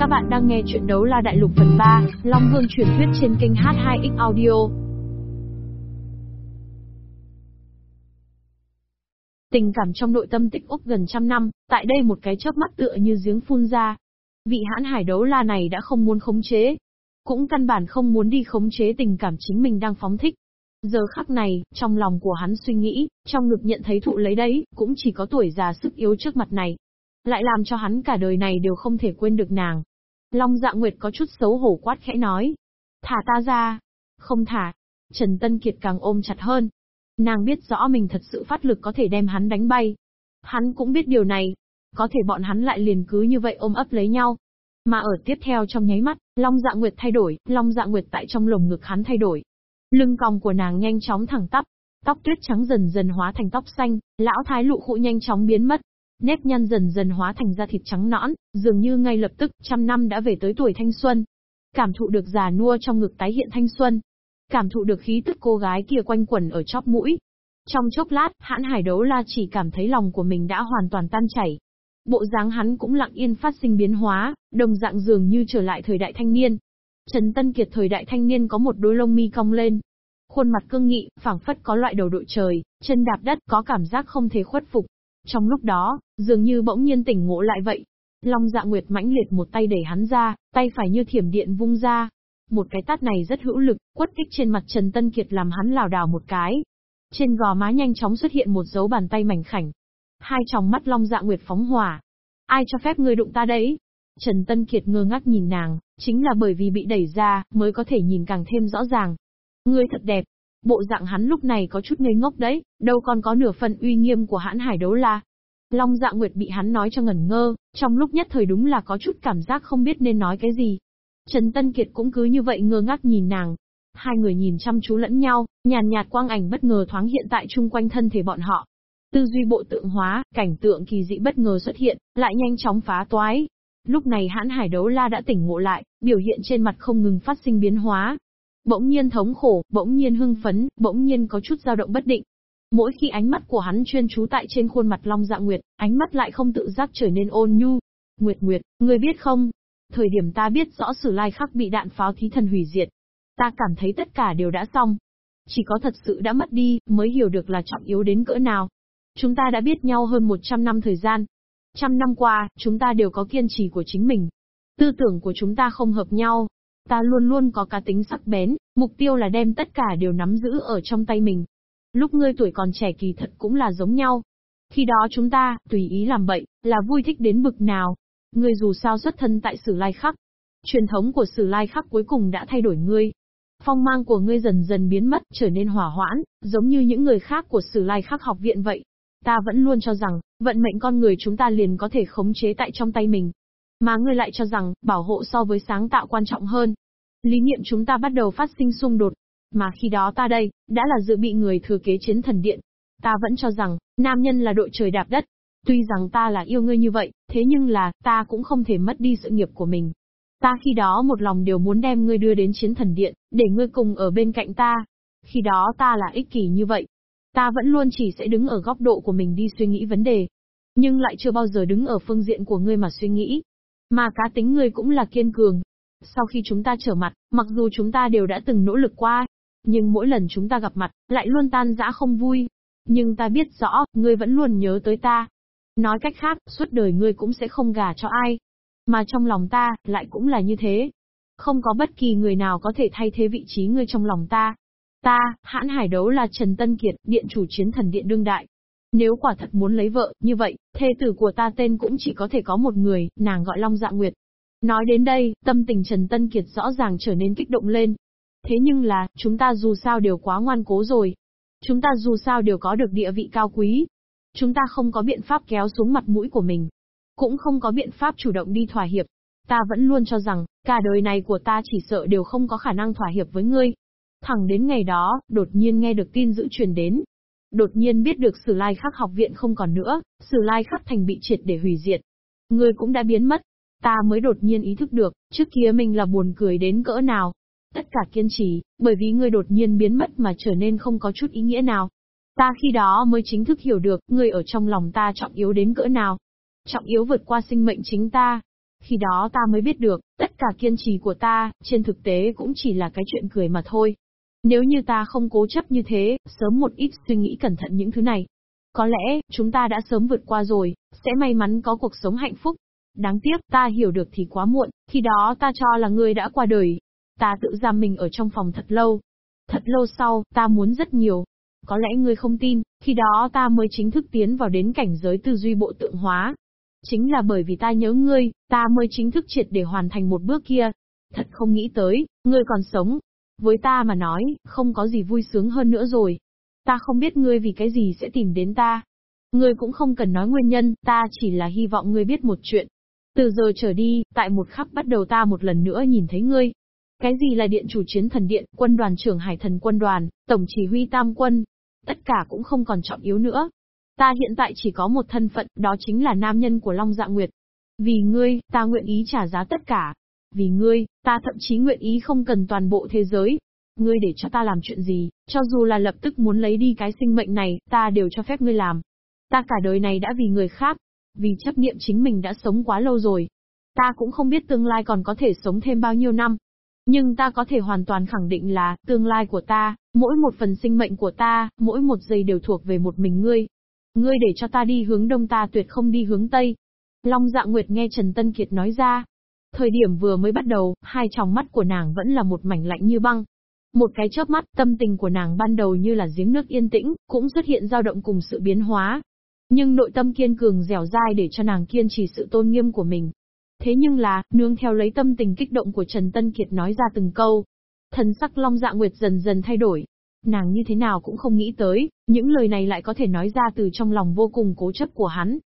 Các bạn đang nghe chuyện đấu la đại lục phần 3, Long Vương truyền thuyết trên kênh H2X Audio. Tình cảm trong nội tâm tích úc gần trăm năm, tại đây một cái chớp mắt tựa như giếng phun ra. Vị hãn hải đấu la này đã không muốn khống chế. Cũng căn bản không muốn đi khống chế tình cảm chính mình đang phóng thích. Giờ khắc này, trong lòng của hắn suy nghĩ, trong ngực nhận thấy thụ lấy đấy, cũng chỉ có tuổi già sức yếu trước mặt này. Lại làm cho hắn cả đời này đều không thể quên được nàng. Long dạ nguyệt có chút xấu hổ quát khẽ nói. Thả ta ra. Không thả. Trần Tân Kiệt càng ôm chặt hơn. Nàng biết rõ mình thật sự phát lực có thể đem hắn đánh bay. Hắn cũng biết điều này. Có thể bọn hắn lại liền cứ như vậy ôm ấp lấy nhau. Mà ở tiếp theo trong nháy mắt, Long Dạ Nguyệt thay đổi, Long Dạ Nguyệt tại trong lồng ngực hắn thay đổi. Lưng cong của nàng nhanh chóng thẳng tắp, tóc tuyết trắng dần dần hóa thành tóc xanh, lão thái lụ khụ nhanh chóng biến mất. Nếp nhăn dần dần hóa thành da thịt trắng nõn, dường như ngay lập tức trăm năm đã về tới tuổi thanh xuân. Cảm thụ được già nua trong ngực tái hiện thanh xuân. Cảm thụ được khí tức cô gái kia quanh quẩn ở chóp mũi. Trong chốc lát, hãn hải đấu la chỉ cảm thấy lòng của mình đã hoàn toàn tan chảy, Bộ dáng hắn cũng lặng yên phát sinh biến hóa, đồng dạng dường như trở lại thời đại thanh niên. Trần Tân Kiệt thời đại thanh niên có một đôi lông mi cong lên. Khuôn mặt cương nghị, phảng phất có loại đầu đội trời, chân đạp đất có cảm giác không thể khuất phục. Trong lúc đó, dường như bỗng nhiên tỉnh ngộ lại vậy. Long dạ nguyệt mãnh liệt một tay đẩy hắn ra, tay phải như thiểm điện vung ra. Một cái tát này rất hữu lực, quất kích trên mặt Trần Tân Kiệt làm hắn lảo đảo một cái. Trên gò má nhanh chóng xuất hiện một dấu bàn tay mảnh khảnh, Hai tròng mắt Long Dạ Nguyệt phóng hỏa. Ai cho phép ngươi đụng ta đấy? Trần Tân Kiệt ngơ ngác nhìn nàng, chính là bởi vì bị đẩy ra, mới có thể nhìn càng thêm rõ ràng. Ngươi thật đẹp. Bộ dạng hắn lúc này có chút ngây ngốc đấy, đâu còn có nửa phần uy nghiêm của hãn hải đấu la. Long Dạ Nguyệt bị hắn nói cho ngẩn ngơ, trong lúc nhất thời đúng là có chút cảm giác không biết nên nói cái gì. Trần Tân Kiệt cũng cứ như vậy ngơ ngác nhìn nàng. Hai người nhìn chăm chú lẫn nhau, nhàn nhạt quang ảnh bất ngờ thoáng hiện tại chung quanh thân thể bọn họ. Tư duy bộ tượng hóa, cảnh tượng kỳ dị bất ngờ xuất hiện, lại nhanh chóng phá toái. Lúc này hãn hải đấu la đã tỉnh ngộ lại, biểu hiện trên mặt không ngừng phát sinh biến hóa. Bỗng nhiên thống khổ, bỗng nhiên hưng phấn, bỗng nhiên có chút dao động bất định. Mỗi khi ánh mắt của hắn chuyên chú tại trên khuôn mặt Long Dạ Nguyệt, ánh mắt lại không tự giác trở nên ôn nhu. Nguyệt Nguyệt, ngươi biết không? Thời điểm ta biết rõ Sử Lai Khắc bị đạn pháo thí thần hủy diệt, ta cảm thấy tất cả đều đã xong. Chỉ có thật sự đã mất đi, mới hiểu được là trọng yếu đến cỡ nào. Chúng ta đã biết nhau hơn 100 năm thời gian. Trăm năm qua, chúng ta đều có kiên trì của chính mình. Tư tưởng của chúng ta không hợp nhau. Ta luôn luôn có cá tính sắc bén, mục tiêu là đem tất cả đều nắm giữ ở trong tay mình. Lúc ngươi tuổi còn trẻ kỳ thật cũng là giống nhau. Khi đó chúng ta, tùy ý làm bậy, là vui thích đến bực nào. Ngươi dù sao xuất thân tại Sử Lai Khắc. Truyền thống của Sử Lai Khắc cuối cùng đã thay đổi ngươi. Phong mang của ngươi dần dần biến mất, trở nên hỏa hoãn, giống như những người khác của Sử Lai Khắc học viện vậy. Ta vẫn luôn cho rằng, vận mệnh con người chúng ta liền có thể khống chế tại trong tay mình. Mà ngươi lại cho rằng, bảo hộ so với sáng tạo quan trọng hơn. Lý niệm chúng ta bắt đầu phát sinh xung đột. Mà khi đó ta đây, đã là dự bị người thừa kế chiến thần điện. Ta vẫn cho rằng, nam nhân là đội trời đạp đất. Tuy rằng ta là yêu ngươi như vậy, thế nhưng là, ta cũng không thể mất đi sự nghiệp của mình. Ta khi đó một lòng đều muốn đem ngươi đưa đến chiến thần điện, để ngươi cùng ở bên cạnh ta. Khi đó ta là ích kỷ như vậy, Ta vẫn luôn chỉ sẽ đứng ở góc độ của mình đi suy nghĩ vấn đề. Nhưng lại chưa bao giờ đứng ở phương diện của ngươi mà suy nghĩ. Mà cá tính ngươi cũng là kiên cường. Sau khi chúng ta trở mặt, mặc dù chúng ta đều đã từng nỗ lực qua, nhưng mỗi lần chúng ta gặp mặt, lại luôn tan rã không vui. Nhưng ta biết rõ, ngươi vẫn luôn nhớ tới ta. Nói cách khác, suốt đời ngươi cũng sẽ không gả cho ai. Mà trong lòng ta, lại cũng là như thế. Không có bất kỳ người nào có thể thay thế vị trí ngươi trong lòng ta. Ta, hãn hải đấu là Trần Tân Kiệt, điện chủ chiến thần điện đương đại. Nếu quả thật muốn lấy vợ, như vậy, thê tử của ta tên cũng chỉ có thể có một người, nàng gọi Long Dạ Nguyệt. Nói đến đây, tâm tình Trần Tân Kiệt rõ ràng trở nên kích động lên. Thế nhưng là, chúng ta dù sao đều quá ngoan cố rồi. Chúng ta dù sao đều có được địa vị cao quý. Chúng ta không có biện pháp kéo xuống mặt mũi của mình. Cũng không có biện pháp chủ động đi thỏa hiệp. Ta vẫn luôn cho rằng, cả đời này của ta chỉ sợ đều không có khả năng thỏa hiệp với ngươi. Thẳng đến ngày đó, đột nhiên nghe được tin dữ truyền đến. Đột nhiên biết được Sử Lai Khắc học viện không còn nữa, Sử Lai Khắc thành bị triệt để hủy diệt. Người cũng đã biến mất. Ta mới đột nhiên ý thức được, trước kia mình là buồn cười đến cỡ nào. Tất cả kiên trì, bởi vì ngươi đột nhiên biến mất mà trở nên không có chút ý nghĩa nào. Ta khi đó mới chính thức hiểu được, ngươi ở trong lòng ta trọng yếu đến cỡ nào. Trọng yếu vượt qua sinh mệnh chính ta, khi đó ta mới biết được, tất cả kiên trì của ta, trên thực tế cũng chỉ là cái chuyện cười mà thôi. Nếu như ta không cố chấp như thế, sớm một ít suy nghĩ cẩn thận những thứ này. Có lẽ, chúng ta đã sớm vượt qua rồi, sẽ may mắn có cuộc sống hạnh phúc. Đáng tiếc, ta hiểu được thì quá muộn, khi đó ta cho là ngươi đã qua đời. Ta tự giam mình ở trong phòng thật lâu. Thật lâu sau, ta muốn rất nhiều. Có lẽ ngươi không tin, khi đó ta mới chính thức tiến vào đến cảnh giới tư duy bộ tượng hóa. Chính là bởi vì ta nhớ ngươi, ta mới chính thức triệt để hoàn thành một bước kia. Thật không nghĩ tới, ngươi còn sống, với ta mà nói, không có gì vui sướng hơn nữa rồi. Ta không biết ngươi vì cái gì sẽ tìm đến ta. Ngươi cũng không cần nói nguyên nhân, ta chỉ là hy vọng ngươi biết một chuyện. Từ giờ trở đi, tại một khắc bắt đầu ta một lần nữa nhìn thấy ngươi. Cái gì là điện chủ chiến thần điện, quân đoàn trưởng hải thần quân đoàn, tổng chỉ huy tam quân? Tất cả cũng không còn trọng yếu nữa. Ta hiện tại chỉ có một thân phận, đó chính là nam nhân của Long Dạ Nguyệt. Vì ngươi, ta nguyện ý trả giá tất cả. Vì ngươi, ta thậm chí nguyện ý không cần toàn bộ thế giới. Ngươi để cho ta làm chuyện gì, cho dù là lập tức muốn lấy đi cái sinh mệnh này, ta đều cho phép ngươi làm. Ta cả đời này đã vì người khác, vì chấp niệm chính mình đã sống quá lâu rồi. Ta cũng không biết tương lai còn có thể sống thêm bao nhiêu năm. Nhưng ta có thể hoàn toàn khẳng định là, tương lai của ta, mỗi một phần sinh mệnh của ta, mỗi một giây đều thuộc về một mình ngươi. Ngươi để cho ta đi hướng đông ta tuyệt không đi hướng tây. Long dạ nguyệt nghe Trần Tân Kiệt nói ra. Thời điểm vừa mới bắt đầu, hai tròng mắt của nàng vẫn là một mảnh lạnh như băng. Một cái chớp mắt, tâm tình của nàng ban đầu như là giếng nước yên tĩnh, cũng xuất hiện dao động cùng sự biến hóa. Nhưng nội tâm kiên cường dẻo dai để cho nàng kiên trì sự tôn nghiêm của mình. Thế nhưng là, nương theo lấy tâm tình kích động của Trần Tân Kiệt nói ra từng câu. Thần sắc Long Dạ Nguyệt dần dần thay đổi. Nàng như thế nào cũng không nghĩ tới, những lời này lại có thể nói ra từ trong lòng vô cùng cố chấp của hắn.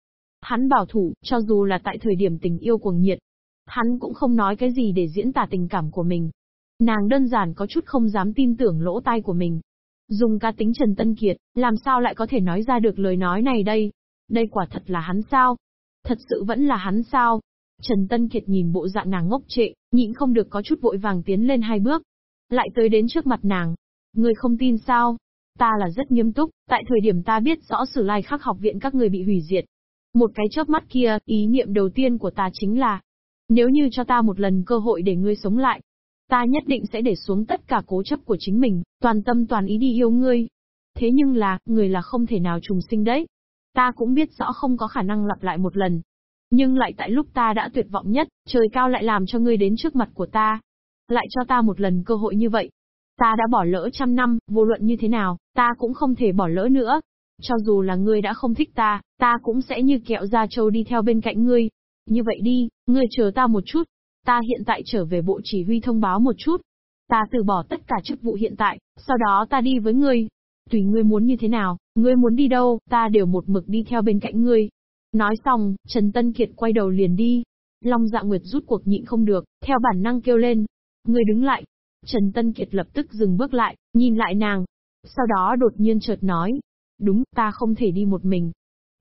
Hắn bảo thủ, cho dù là tại thời điểm tình yêu cuồng nhiệt. Hắn cũng không nói cái gì để diễn tả tình cảm của mình. Nàng đơn giản có chút không dám tin tưởng lỗ tai của mình. Dùng ca tính Trần Tân Kiệt, làm sao lại có thể nói ra được lời nói này đây? Đây quả thật là hắn sao? Thật sự vẫn là hắn sao? Trần Tân Kiệt nhìn bộ dạng nàng ngốc trệ, nhịn không được có chút vội vàng tiến lên hai bước. Lại tới đến trước mặt nàng. Người không tin sao? Ta là rất nghiêm túc, tại thời điểm ta biết rõ sử lai khắc học viện các người bị hủy diệt. Một cái chớp mắt kia, ý niệm đầu tiên của ta chính là, nếu như cho ta một lần cơ hội để ngươi sống lại, ta nhất định sẽ để xuống tất cả cố chấp của chính mình, toàn tâm toàn ý đi yêu ngươi. Thế nhưng là, người là không thể nào trùng sinh đấy. Ta cũng biết rõ không có khả năng lặp lại một lần. Nhưng lại tại lúc ta đã tuyệt vọng nhất, trời cao lại làm cho ngươi đến trước mặt của ta. Lại cho ta một lần cơ hội như vậy. Ta đã bỏ lỡ trăm năm, vô luận như thế nào, ta cũng không thể bỏ lỡ nữa. Cho dù là ngươi đã không thích ta, ta cũng sẽ như kẹo da trâu đi theo bên cạnh ngươi. Như vậy đi, ngươi chờ ta một chút, Ta hiện tại trở về bộ chỉ huy thông báo một chút. Ta từ bỏ tất cả chức vụ hiện tại, sau đó ta đi với ngươi. Tùy ngươi muốn như thế nào, ngươi muốn đi đâu, ta đều một mực đi theo bên cạnh ngươi. Nói xong, Trần Tân Kiệt quay đầu liền đi. Long dạ nguyệt rút cuộc nhịn không được, theo bản năng kêu lên. Ngươi đứng lại. Trần Tân Kiệt lập tức dừng bước lại, nhìn lại nàng. Sau đó đột nhiên chợt nói. Đúng, ta không thể đi một mình.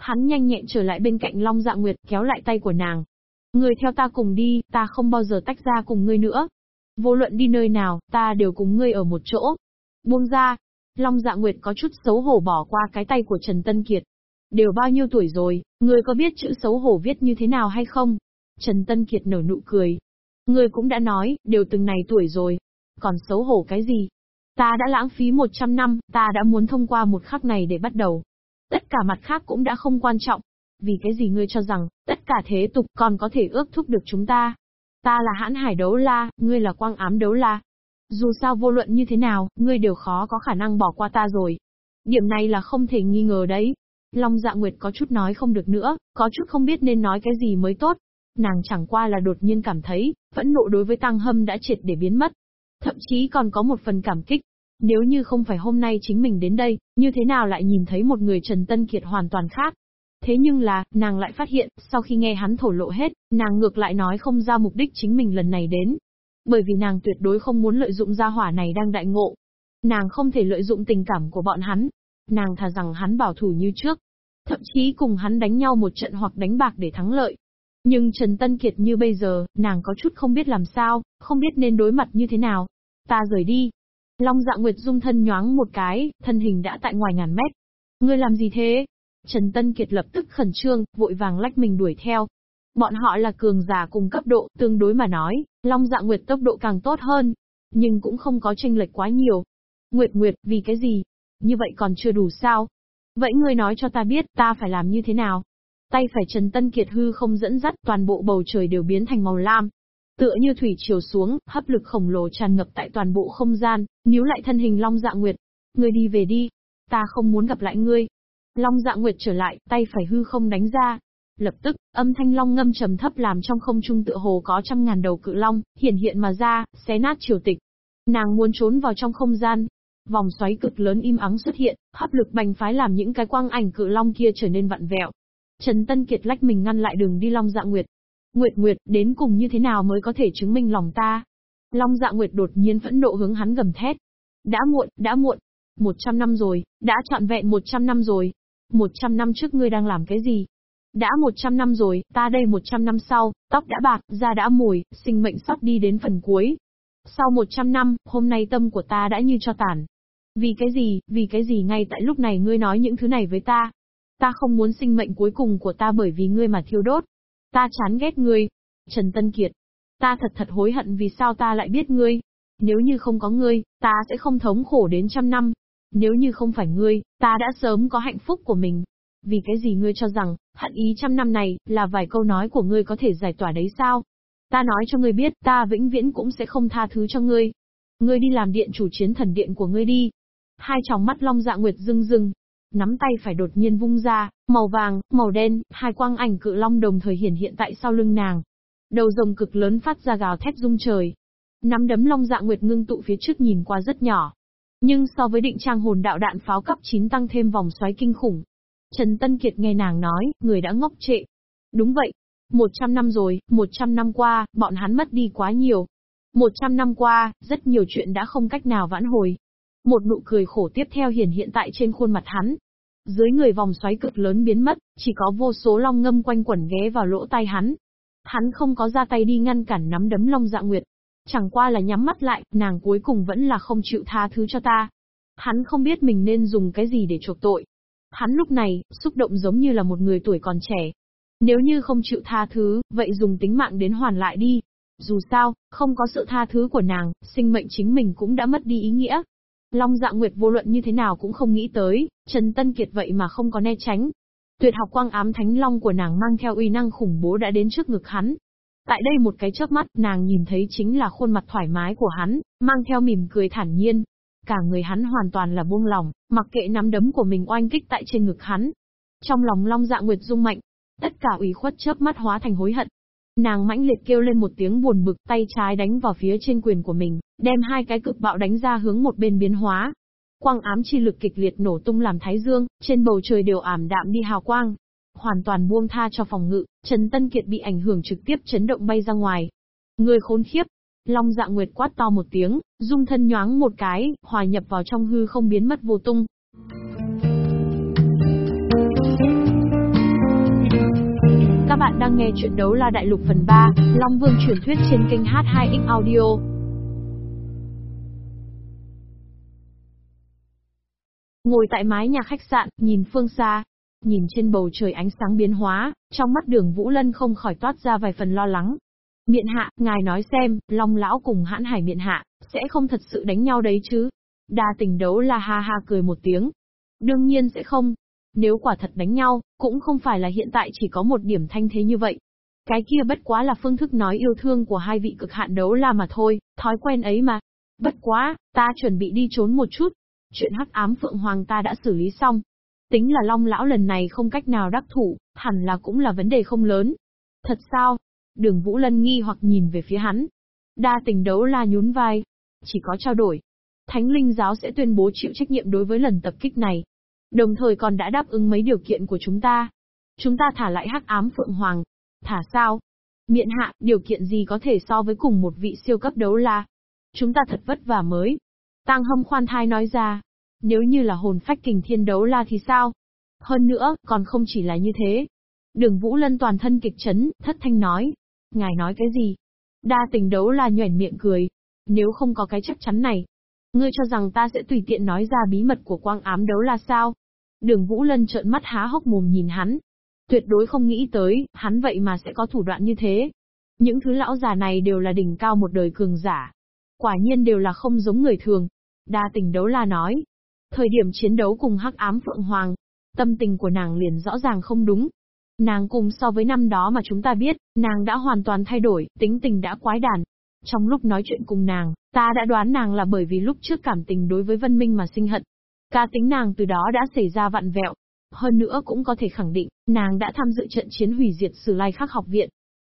Hắn nhanh nhẹn trở lại bên cạnh Long Dạ Nguyệt kéo lại tay của nàng, Người theo ta cùng đi, ta không bao giờ tách ra cùng ngươi nữa. Vô luận đi nơi nào, ta đều cùng ngươi ở một chỗ. Buông ra. Long dạ nguyệt có chút xấu hổ bỏ qua cái tay của Trần Tân Kiệt. Đều bao nhiêu tuổi rồi, ngươi có biết chữ xấu hổ viết như thế nào hay không? Trần Tân Kiệt nở nụ cười. Ngươi cũng đã nói, đều từng này tuổi rồi. Còn xấu hổ cái gì? Ta đã lãng phí 100 năm, ta đã muốn thông qua một khắc này để bắt đầu. Tất cả mặt khác cũng đã không quan trọng, vì cái gì ngươi cho rằng, tất cả thế tục còn có thể ước thúc được chúng ta? Ta là hãn hải đấu la, ngươi là quang ám đấu la. Dù sao vô luận như thế nào, ngươi đều khó có khả năng bỏ qua ta rồi. Điểm này là không thể nghi ngờ đấy. Long dạ nguyệt có chút nói không được nữa, có chút không biết nên nói cái gì mới tốt. Nàng chẳng qua là đột nhiên cảm thấy, phẫn nộ đối với tăng hâm đã triệt để biến mất. Thậm chí còn có một phần cảm kích. Nếu như không phải hôm nay chính mình đến đây, như thế nào lại nhìn thấy một người Trần Tân Kiệt hoàn toàn khác? Thế nhưng là, nàng lại phát hiện, sau khi nghe hắn thổ lộ hết, nàng ngược lại nói không ra mục đích chính mình lần này đến. Bởi vì nàng tuyệt đối không muốn lợi dụng gia hỏa này đang đại ngộ. Nàng không thể lợi dụng tình cảm của bọn hắn. Nàng thà rằng hắn bảo thủ như trước. Thậm chí cùng hắn đánh nhau một trận hoặc đánh bạc để thắng lợi. Nhưng Trần Tân Kiệt như bây giờ, nàng có chút không biết làm sao, không biết nên đối mặt như thế nào. Ta rời đi. Long dạ nguyệt dung thân nhoáng một cái, thân hình đã tại ngoài ngàn mét. Ngươi làm gì thế? Trần Tân Kiệt lập tức khẩn trương, vội vàng lách mình đuổi theo. Bọn họ là cường giả cùng cấp độ, tương đối mà nói, Long Dạ Nguyệt tốc độ càng tốt hơn, nhưng cũng không có tranh lệch quá nhiều. Nguyệt Nguyệt, vì cái gì? Như vậy còn chưa đủ sao? Vậy ngươi nói cho ta biết, ta phải làm như thế nào? Tay phải Trần Tân Kiệt hư không dẫn dắt, toàn bộ bầu trời đều biến thành màu lam. Tựa như thủy chiều xuống, hấp lực khổng lồ tràn ngập tại toàn bộ không gian, níu lại thân hình Long Dạ Nguyệt. Ngươi đi về đi. Ta không muốn gặp lại ngươi. Long dạ nguyệt trở lại, tay phải hư không đánh ra. Lập tức, âm thanh long ngâm trầm thấp làm trong không trung tựa hồ có trăm ngàn đầu cự long, hiển hiện mà ra, xé nát triều tịch. Nàng muốn trốn vào trong không gian. Vòng xoáy cực lớn im ắng xuất hiện, hấp lực bành phái làm những cái quang ảnh cự long kia trở nên vặn vẹo. Trần Tân Kiệt lách mình ngăn lại đường đi long dạ nguyệt. Nguyệt Nguyệt, đến cùng như thế nào mới có thể chứng minh lòng ta? Long Dạ Nguyệt đột nhiên phẫn nộ hướng hắn gầm thét. Đã muộn, đã muộn. Một trăm năm rồi, đã trọn vẹn một trăm năm rồi. Một trăm năm trước ngươi đang làm cái gì? Đã một trăm năm rồi, ta đây một trăm năm sau, tóc đã bạc, da đã mùi, sinh mệnh sắp đi đến phần cuối. Sau một trăm năm, hôm nay tâm của ta đã như cho tàn. Vì cái gì, vì cái gì ngay tại lúc này ngươi nói những thứ này với ta? Ta không muốn sinh mệnh cuối cùng của ta bởi vì ngươi mà thiêu đốt. Ta chán ghét ngươi. Trần Tân Kiệt. Ta thật thật hối hận vì sao ta lại biết ngươi. Nếu như không có ngươi, ta sẽ không thống khổ đến trăm năm. Nếu như không phải ngươi, ta đã sớm có hạnh phúc của mình. Vì cái gì ngươi cho rằng, hận ý trăm năm này, là vài câu nói của ngươi có thể giải tỏa đấy sao? Ta nói cho ngươi biết, ta vĩnh viễn cũng sẽ không tha thứ cho ngươi. Ngươi đi làm điện chủ chiến thần điện của ngươi đi. Hai tròng mắt long dạ nguyệt rưng rưng, nắm tay phải đột nhiên vung ra, màu vàng, màu đen, hai quang ảnh cự long đồng thời hiển hiện tại sau lưng nàng. Đầu rồng cực lớn phát ra gào thét rung trời. Nắm đấm long dạ nguyệt ngưng tụ phía trước nhìn qua rất nhỏ. Nhưng so với định trang hồn đạo đạn pháo cấp 9 tăng thêm vòng xoáy kinh khủng. Trần Tân Kiệt nghe nàng nói, người đã ngốc trệ. Đúng vậy. 100 năm rồi, 100 năm qua, bọn hắn mất đi quá nhiều. 100 năm qua, rất nhiều chuyện đã không cách nào vãn hồi. Một nụ cười khổ tiếp theo hiển hiện tại trên khuôn mặt hắn. Dưới người vòng xoáy cực lớn biến mất, chỉ có vô số long ngâm quanh quẩn ghé vào lỗ tai hắn. Hắn không có ra tay đi ngăn cản nắm đấm long dạ nguyệt. Chẳng qua là nhắm mắt lại, nàng cuối cùng vẫn là không chịu tha thứ cho ta. Hắn không biết mình nên dùng cái gì để chuộc tội. Hắn lúc này, xúc động giống như là một người tuổi còn trẻ. Nếu như không chịu tha thứ, vậy dùng tính mạng đến hoàn lại đi. Dù sao, không có sự tha thứ của nàng, sinh mệnh chính mình cũng đã mất đi ý nghĩa. Long Dạ Nguyệt vô luận như thế nào cũng không nghĩ tới, Trần Tân Kiệt vậy mà không có né tránh. Tuyệt học quang ám thánh long của nàng mang theo uy năng khủng bố đã đến trước ngực hắn. Tại đây một cái chớp mắt, nàng nhìn thấy chính là khuôn mặt thoải mái của hắn, mang theo mỉm cười thản nhiên. Cả người hắn hoàn toàn là buông lòng, mặc kệ nắm đấm của mình oanh kích tại trên ngực hắn. Trong lòng Long Dạ Nguyệt rung mạnh, tất cả ủy khuất chớp mắt hóa thành hối hận, Nàng mãnh liệt kêu lên một tiếng buồn bực tay trái đánh vào phía trên quyền của mình, đem hai cái cực bạo đánh ra hướng một bên biến hóa. Quang ám chi lực kịch liệt nổ tung làm thái dương, trên bầu trời đều ảm đạm đi hào quang. Hoàn toàn buông tha cho phòng ngự, Trần Tân Kiệt bị ảnh hưởng trực tiếp chấn động bay ra ngoài. Người khốn khiếp. Long dạ nguyệt quát to một tiếng, dung thân nhoáng một cái, hòa nhập vào trong hư không biến mất vô tung. Bạn đang nghe chuyện đấu la đại lục phần 3, Long Vương truyền thuyết trên kênh H2X Audio. Ngồi tại mái nhà khách sạn, nhìn phương xa, nhìn trên bầu trời ánh sáng biến hóa, trong mắt đường Vũ Lân không khỏi toát ra vài phần lo lắng. Miện hạ, ngài nói xem, Long Lão cùng hãn hải miện hạ, sẽ không thật sự đánh nhau đấy chứ? Đa tình đấu là ha ha cười một tiếng. Đương nhiên sẽ không, nếu quả thật đánh nhau, cũng không phải là hiện tại chỉ có một điểm thanh thế như vậy. Cái kia bất quá là phương thức nói yêu thương của hai vị cực hạn đấu la mà thôi, thói quen ấy mà. Bất quá, ta chuẩn bị đi trốn một chút. Chuyện hắc ám Phượng Hoàng ta đã xử lý xong. Tính là Long Lão lần này không cách nào đắc thủ, hẳn là cũng là vấn đề không lớn. Thật sao? Đường Vũ Lân nghi hoặc nhìn về phía hắn. Đa tình đấu la nhún vai. Chỉ có trao đổi. Thánh linh giáo sẽ tuyên bố chịu trách nhiệm đối với lần tập kích này. Đồng thời còn đã đáp ứng mấy điều kiện của chúng ta. Chúng ta thả lại hắc ám Phượng Hoàng. Thả sao? Miện hạ, điều kiện gì có thể so với cùng một vị siêu cấp đấu la? Chúng ta thật vất vả mới. Tăng hâm khoan thai nói ra. Nếu như là hồn phách kình thiên đấu la thì sao? Hơn nữa, còn không chỉ là như thế. Đường Vũ Lân toàn thân kịch chấn, thất thanh nói. Ngài nói cái gì? Đa tình đấu la nhuẩn miệng cười. Nếu không có cái chắc chắn này, ngươi cho rằng ta sẽ tùy tiện nói ra bí mật của quang ám đấu la sao? Đường Vũ Lân trợn mắt há hốc mồm nhìn hắn. Tuyệt đối không nghĩ tới, hắn vậy mà sẽ có thủ đoạn như thế. Những thứ lão già này đều là đỉnh cao một đời cường giả. Quả nhiên đều là không giống người thường. Đa tình đấu la nói. Thời điểm chiến đấu cùng hắc ám Phượng Hoàng, tâm tình của nàng liền rõ ràng không đúng. Nàng cùng so với năm đó mà chúng ta biết, nàng đã hoàn toàn thay đổi, tính tình đã quái đản. Trong lúc nói chuyện cùng nàng, ta đã đoán nàng là bởi vì lúc trước cảm tình đối với Vân Minh mà sinh hận. Ca tính nàng từ đó đã xảy ra vặn vẹo. Hơn nữa cũng có thể khẳng định, nàng đã tham dự trận chiến hủy diệt Sử Lai Khắc học viện.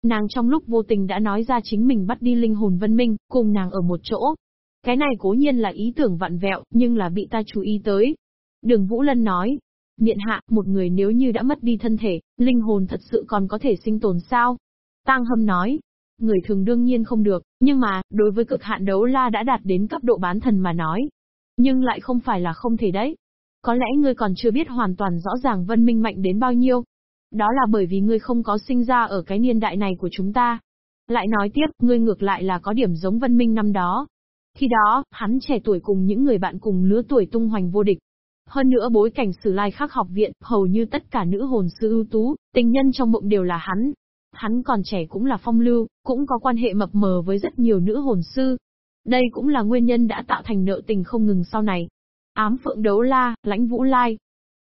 Nàng trong lúc vô tình đã nói ra chính mình bắt đi linh hồn vân minh, cùng nàng ở một chỗ. Cái này cố nhiên là ý tưởng vặn vẹo, nhưng là bị ta chú ý tới. Đường Vũ Lân nói, miện hạ, một người nếu như đã mất đi thân thể, linh hồn thật sự còn có thể sinh tồn sao? Tang Hâm nói, người thường đương nhiên không được, nhưng mà, đối với cực hạn đấu la đã đạt đến cấp độ bán thần mà nói. Nhưng lại không phải là không thể đấy. Có lẽ ngươi còn chưa biết hoàn toàn rõ ràng vân minh mạnh đến bao nhiêu. Đó là bởi vì ngươi không có sinh ra ở cái niên đại này của chúng ta. Lại nói tiếp, ngươi ngược lại là có điểm giống vân minh năm đó. Khi đó, hắn trẻ tuổi cùng những người bạn cùng lứa tuổi tung hoành vô địch. Hơn nữa bối cảnh sử lai khắc học viện, hầu như tất cả nữ hồn sư ưu tú, tình nhân trong mộng đều là hắn. Hắn còn trẻ cũng là phong lưu, cũng có quan hệ mập mờ với rất nhiều nữ hồn sư. Đây cũng là nguyên nhân đã tạo thành nợ tình không ngừng sau này. Ám Phượng Đấu La, Lãnh Vũ Lai,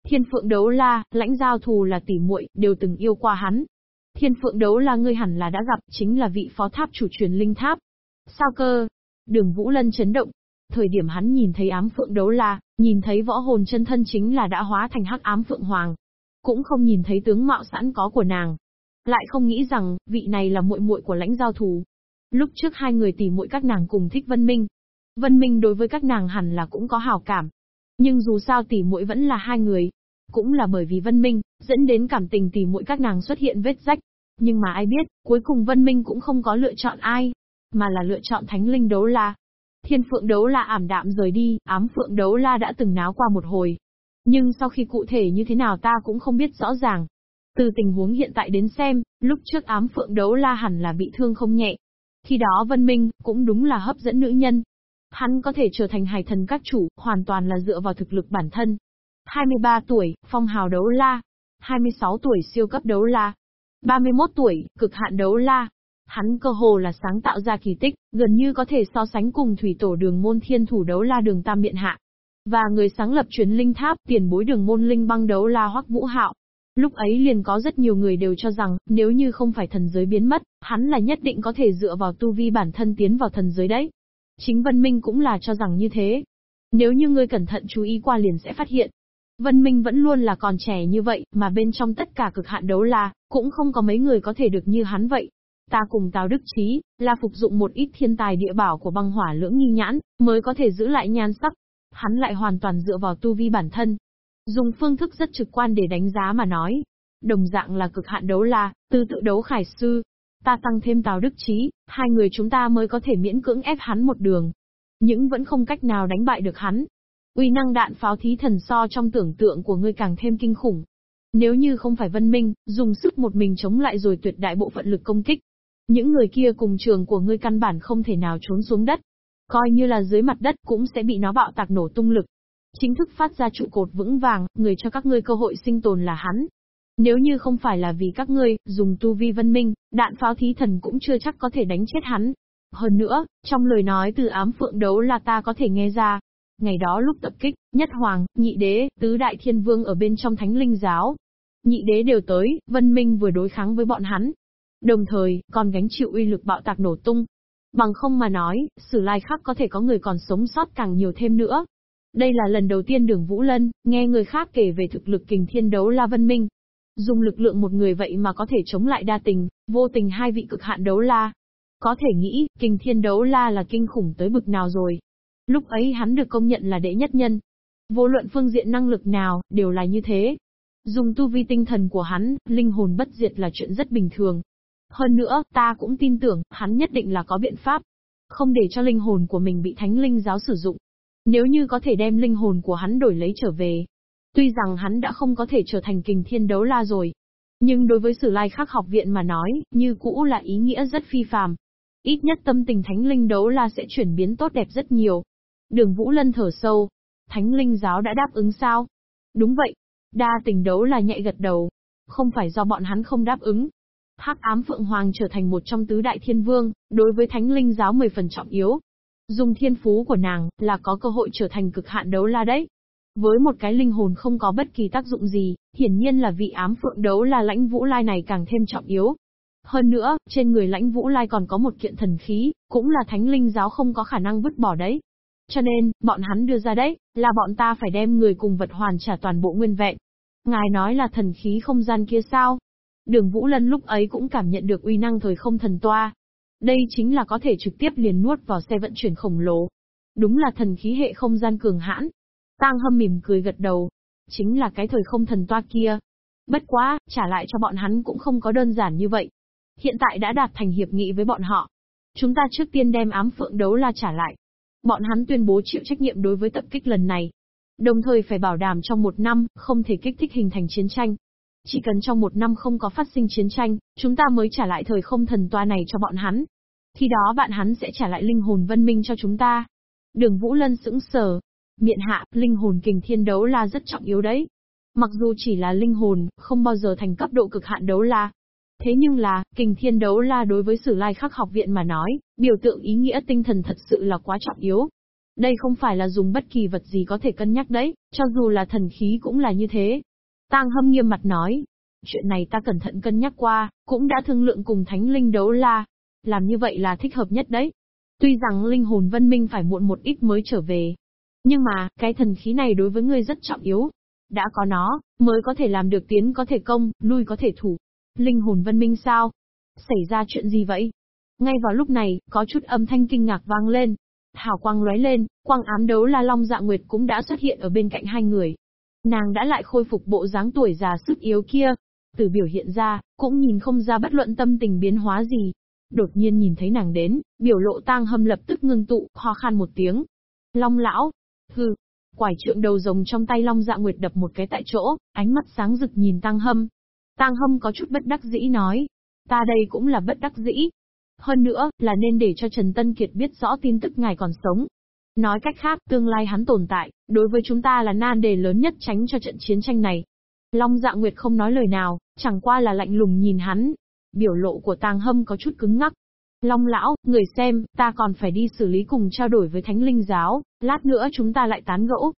Thiên Phượng Đấu La, Lãnh Giao Thù là tỷ muội, đều từng yêu qua hắn. Thiên Phượng Đấu La ngươi hẳn là đã gặp, chính là vị phó tháp chủ truyền linh tháp. Sao cơ? Đường Vũ Lân chấn động. Thời điểm hắn nhìn thấy ám Phượng Đấu La, nhìn thấy võ hồn chân thân chính là đã hóa thành hắc ám Phượng Hoàng. Cũng không nhìn thấy tướng mạo sẵn có của nàng. Lại không nghĩ rằng, vị này là muội muội của lãnh giao thù. Lúc trước hai người tỷ muội các nàng cùng thích Vân Minh. Vân Minh đối với các nàng hẳn là cũng có hào cảm, nhưng dù sao tỷ muội vẫn là hai người. Cũng là bởi vì Vân Minh, dẫn đến cảm tình tỷ muội các nàng xuất hiện vết rách. Nhưng mà ai biết, cuối cùng Vân Minh cũng không có lựa chọn ai, mà là lựa chọn Thánh Linh Đấu La. Thiên Phượng Đấu La ảm đạm rời đi, ám Phượng Đấu La đã từng náo qua một hồi. Nhưng sau khi cụ thể như thế nào ta cũng không biết rõ ràng. Từ tình huống hiện tại đến xem, lúc trước ám Phượng Đấu La hẳn là bị thương không nhẹ. Khi đó Vân Minh, cũng đúng là hấp dẫn nữ nhân, Hắn có thể trở thành hải thần các chủ, hoàn toàn là dựa vào thực lực bản thân. 23 tuổi, phong hào đấu la. 26 tuổi siêu cấp đấu la. 31 tuổi, cực hạn đấu la. Hắn cơ hồ là sáng tạo ra kỳ tích, gần như có thể so sánh cùng thủy tổ đường môn thiên thủ đấu la đường tam biện hạ. Và người sáng lập chuyến linh tháp tiền bối đường môn linh băng đấu la hoắc vũ hạo. Lúc ấy liền có rất nhiều người đều cho rằng, nếu như không phải thần giới biến mất, hắn là nhất định có thể dựa vào tu vi bản thân tiến vào thần giới đấy. Chính Vân Minh cũng là cho rằng như thế. Nếu như ngươi cẩn thận chú ý qua liền sẽ phát hiện. Vân Minh vẫn luôn là còn trẻ như vậy, mà bên trong tất cả cực hạn đấu la, cũng không có mấy người có thể được như hắn vậy. Ta cùng Tào Đức Trí, là phục dụng một ít thiên tài địa bảo của băng hỏa lưỡng nghi nhãn, mới có thể giữ lại nhan sắc. Hắn lại hoàn toàn dựa vào tu vi bản thân. Dùng phương thức rất trực quan để đánh giá mà nói. Đồng dạng là cực hạn đấu la, tư tự đấu khải sư, Ta tăng thêm Tào Đức Trí, hai người chúng ta mới có thể miễn cưỡng ép hắn một đường. Những vẫn không cách nào đánh bại được hắn. Uy năng đạn pháo thí thần so trong tưởng tượng của ngươi càng thêm kinh khủng. Nếu như không phải Vân Minh, dùng sức một mình chống lại rồi tuyệt đại bộ phận lực công kích. Những người kia cùng trường của ngươi căn bản không thể nào trốn xuống đất. Coi như là dưới mặt đất cũng sẽ bị nó bạo tạc nổ tung lực. Chính thức phát ra trụ cột vững vàng, người cho các ngươi cơ hội sinh tồn là hắn. Nếu như không phải là vì các ngươi, dùng tu vi văn minh, đạn pháo thí thần cũng chưa chắc có thể đánh chết hắn. Hơn nữa, trong lời nói từ ám phượng đấu là ta có thể nghe ra. Ngày đó lúc tập kích, nhất hoàng, nhị đế, tứ đại thiên vương ở bên trong thánh linh giáo. Nhị đế đều tới, vân minh vừa đối kháng với bọn hắn. Đồng thời, còn gánh chịu uy lực bạo tạc nổ tung. Bằng không mà nói, sử lai khắc có thể có người còn sống sót càng nhiều thêm nữa. Đây là lần đầu tiên đường Vũ Lân, nghe người khác kể về thực lực kình thiên đấu La Vân Minh, Dùng lực lượng một người vậy mà có thể chống lại đa tình, vô tình hai vị cực hạn đấu la. Có thể nghĩ, Kình thiên đấu la là kinh khủng tới bực nào rồi. Lúc ấy hắn được công nhận là đệ nhất nhân. Vô luận phương diện năng lực nào, đều là như thế. Dùng tu vi tinh thần của hắn, linh hồn bất diệt là chuyện rất bình thường. Hơn nữa, ta cũng tin tưởng, hắn nhất định là có biện pháp. Không để cho linh hồn của mình bị thánh linh giáo sử dụng. Nếu như có thể đem linh hồn của hắn đổi lấy trở về, Tuy rằng hắn đã không có thể trở thành kình thiên đấu la rồi. Nhưng đối với sử lai khắc học viện mà nói, như cũ là ý nghĩa rất phi phàm. Ít nhất tâm tình thánh linh đấu la sẽ chuyển biến tốt đẹp rất nhiều. Đường Vũ Lân thở sâu. Thánh linh giáo đã đáp ứng sao? Đúng vậy. Đa tình đấu là nhạy gật đầu. Không phải do bọn hắn không đáp ứng. Hắc ám Phượng Hoàng trở thành một trong tứ đại thiên vương, đối với thánh linh giáo 10 phần trọng yếu. Dùng thiên phú của nàng, là có cơ hội trở thành cực hạn đấu la đấy. Với một cái linh hồn không có bất kỳ tác dụng gì, hiển nhiên là vị ám phượng đấu là lãnh vũ lai này càng thêm trọng yếu. Hơn nữa, trên người lãnh vũ lai còn có một kiện thần khí, cũng là thánh linh giáo không có khả năng vứt bỏ đấy. Cho nên, bọn hắn đưa ra đấy, là bọn ta phải đem người cùng vật hoàn trả toàn bộ nguyên vẹn. Ngài nói là thần khí không gian kia sao? Đường Vũ Lân lúc ấy cũng cảm nhận được uy năng thời không thần toa. Đây chính là có thể trực tiếp liền nuốt vào xe vận chuyển khổng lồ. Đúng là thần khí hệ không gian cường hãn, Tang hâm mỉm cười gật đầu. Chính là cái thời không thần toa kia. Bất quá, trả lại cho bọn hắn cũng không có đơn giản như vậy. hiện tại đã đạt thành hiệp nghị với bọn họ. Chúng ta trước tiên đem ám phượng đấu la trả lại. Bọn hắn tuyên bố chịu trách nhiệm đối với tập kích lần này. Đồng thời phải bảo đảm trong một năm, không thể kích thích hình thành chiến tranh. Chỉ cần trong một năm không có phát sinh chiến tranh, chúng ta mới trả lại thời không thần toa này cho bọn hắn. Khi đó bạn hắn sẽ trả lại linh hồn vân minh cho chúng ta. Đường Vũ Lân sững sờ. Miện hạ, linh hồn kình thiên đấu la rất trọng yếu đấy. Mặc dù chỉ là linh hồn, không bao giờ thành cấp độ cực hạn đấu la. Thế nhưng là, kình thiên đấu la đối với sử lai khắc học viện mà nói, biểu tượng ý nghĩa tinh thần thật sự là quá trọng yếu. Đây không phải là dùng bất kỳ vật gì có thể cân nhắc đấy, cho dù là thần khí cũng là như thế. Tang hâm nghiêm mặt nói, chuyện này ta cẩn thận cân nhắc qua, cũng đã thương lượng cùng thánh linh đấu la. Làm như vậy là thích hợp nhất đấy. Tuy rằng linh hồn vân minh phải muộn một ít mới trở về. Nhưng mà, cái thần khí này đối với ngươi rất trọng yếu. Đã có nó, mới có thể làm được tiến có thể công, lui có thể thủ. Linh hồn vân minh sao? Xảy ra chuyện gì vậy? Ngay vào lúc này, có chút âm thanh kinh ngạc vang lên. Hào quang lóe lên, quang ám đấu la long dạ nguyệt cũng đã xuất hiện ở bên cạnh hai người. Nàng đã lại khôi phục bộ dáng tuổi già sức yếu kia. Từ biểu hiện ra, cũng nhìn không ra bất luận tâm tình biến hóa gì. Đột nhiên nhìn thấy nàng đến, biểu lộ tang hâm lập tức ngưng tụ, ho khan một tiếng. Long lão, hừ, quải trượng đầu rồng trong tay Long Dạ Nguyệt đập một cái tại chỗ, ánh mắt sáng rực nhìn Tang Hâm. Tang Hâm có chút bất đắc dĩ nói, ta đây cũng là bất đắc dĩ. Hơn nữa, là nên để cho Trần Tân Kiệt biết rõ tin tức ngài còn sống. Nói cách khác, tương lai hắn tồn tại, đối với chúng ta là nan đề lớn nhất tránh cho trận chiến tranh này. Long Dạ Nguyệt không nói lời nào, chẳng qua là lạnh lùng nhìn hắn. Biểu lộ của Tàng Hâm có chút cứng ngắc, Long lão, người xem, ta còn phải đi xử lý cùng trao đổi với thánh linh giáo, lát nữa chúng ta lại tán gẫu.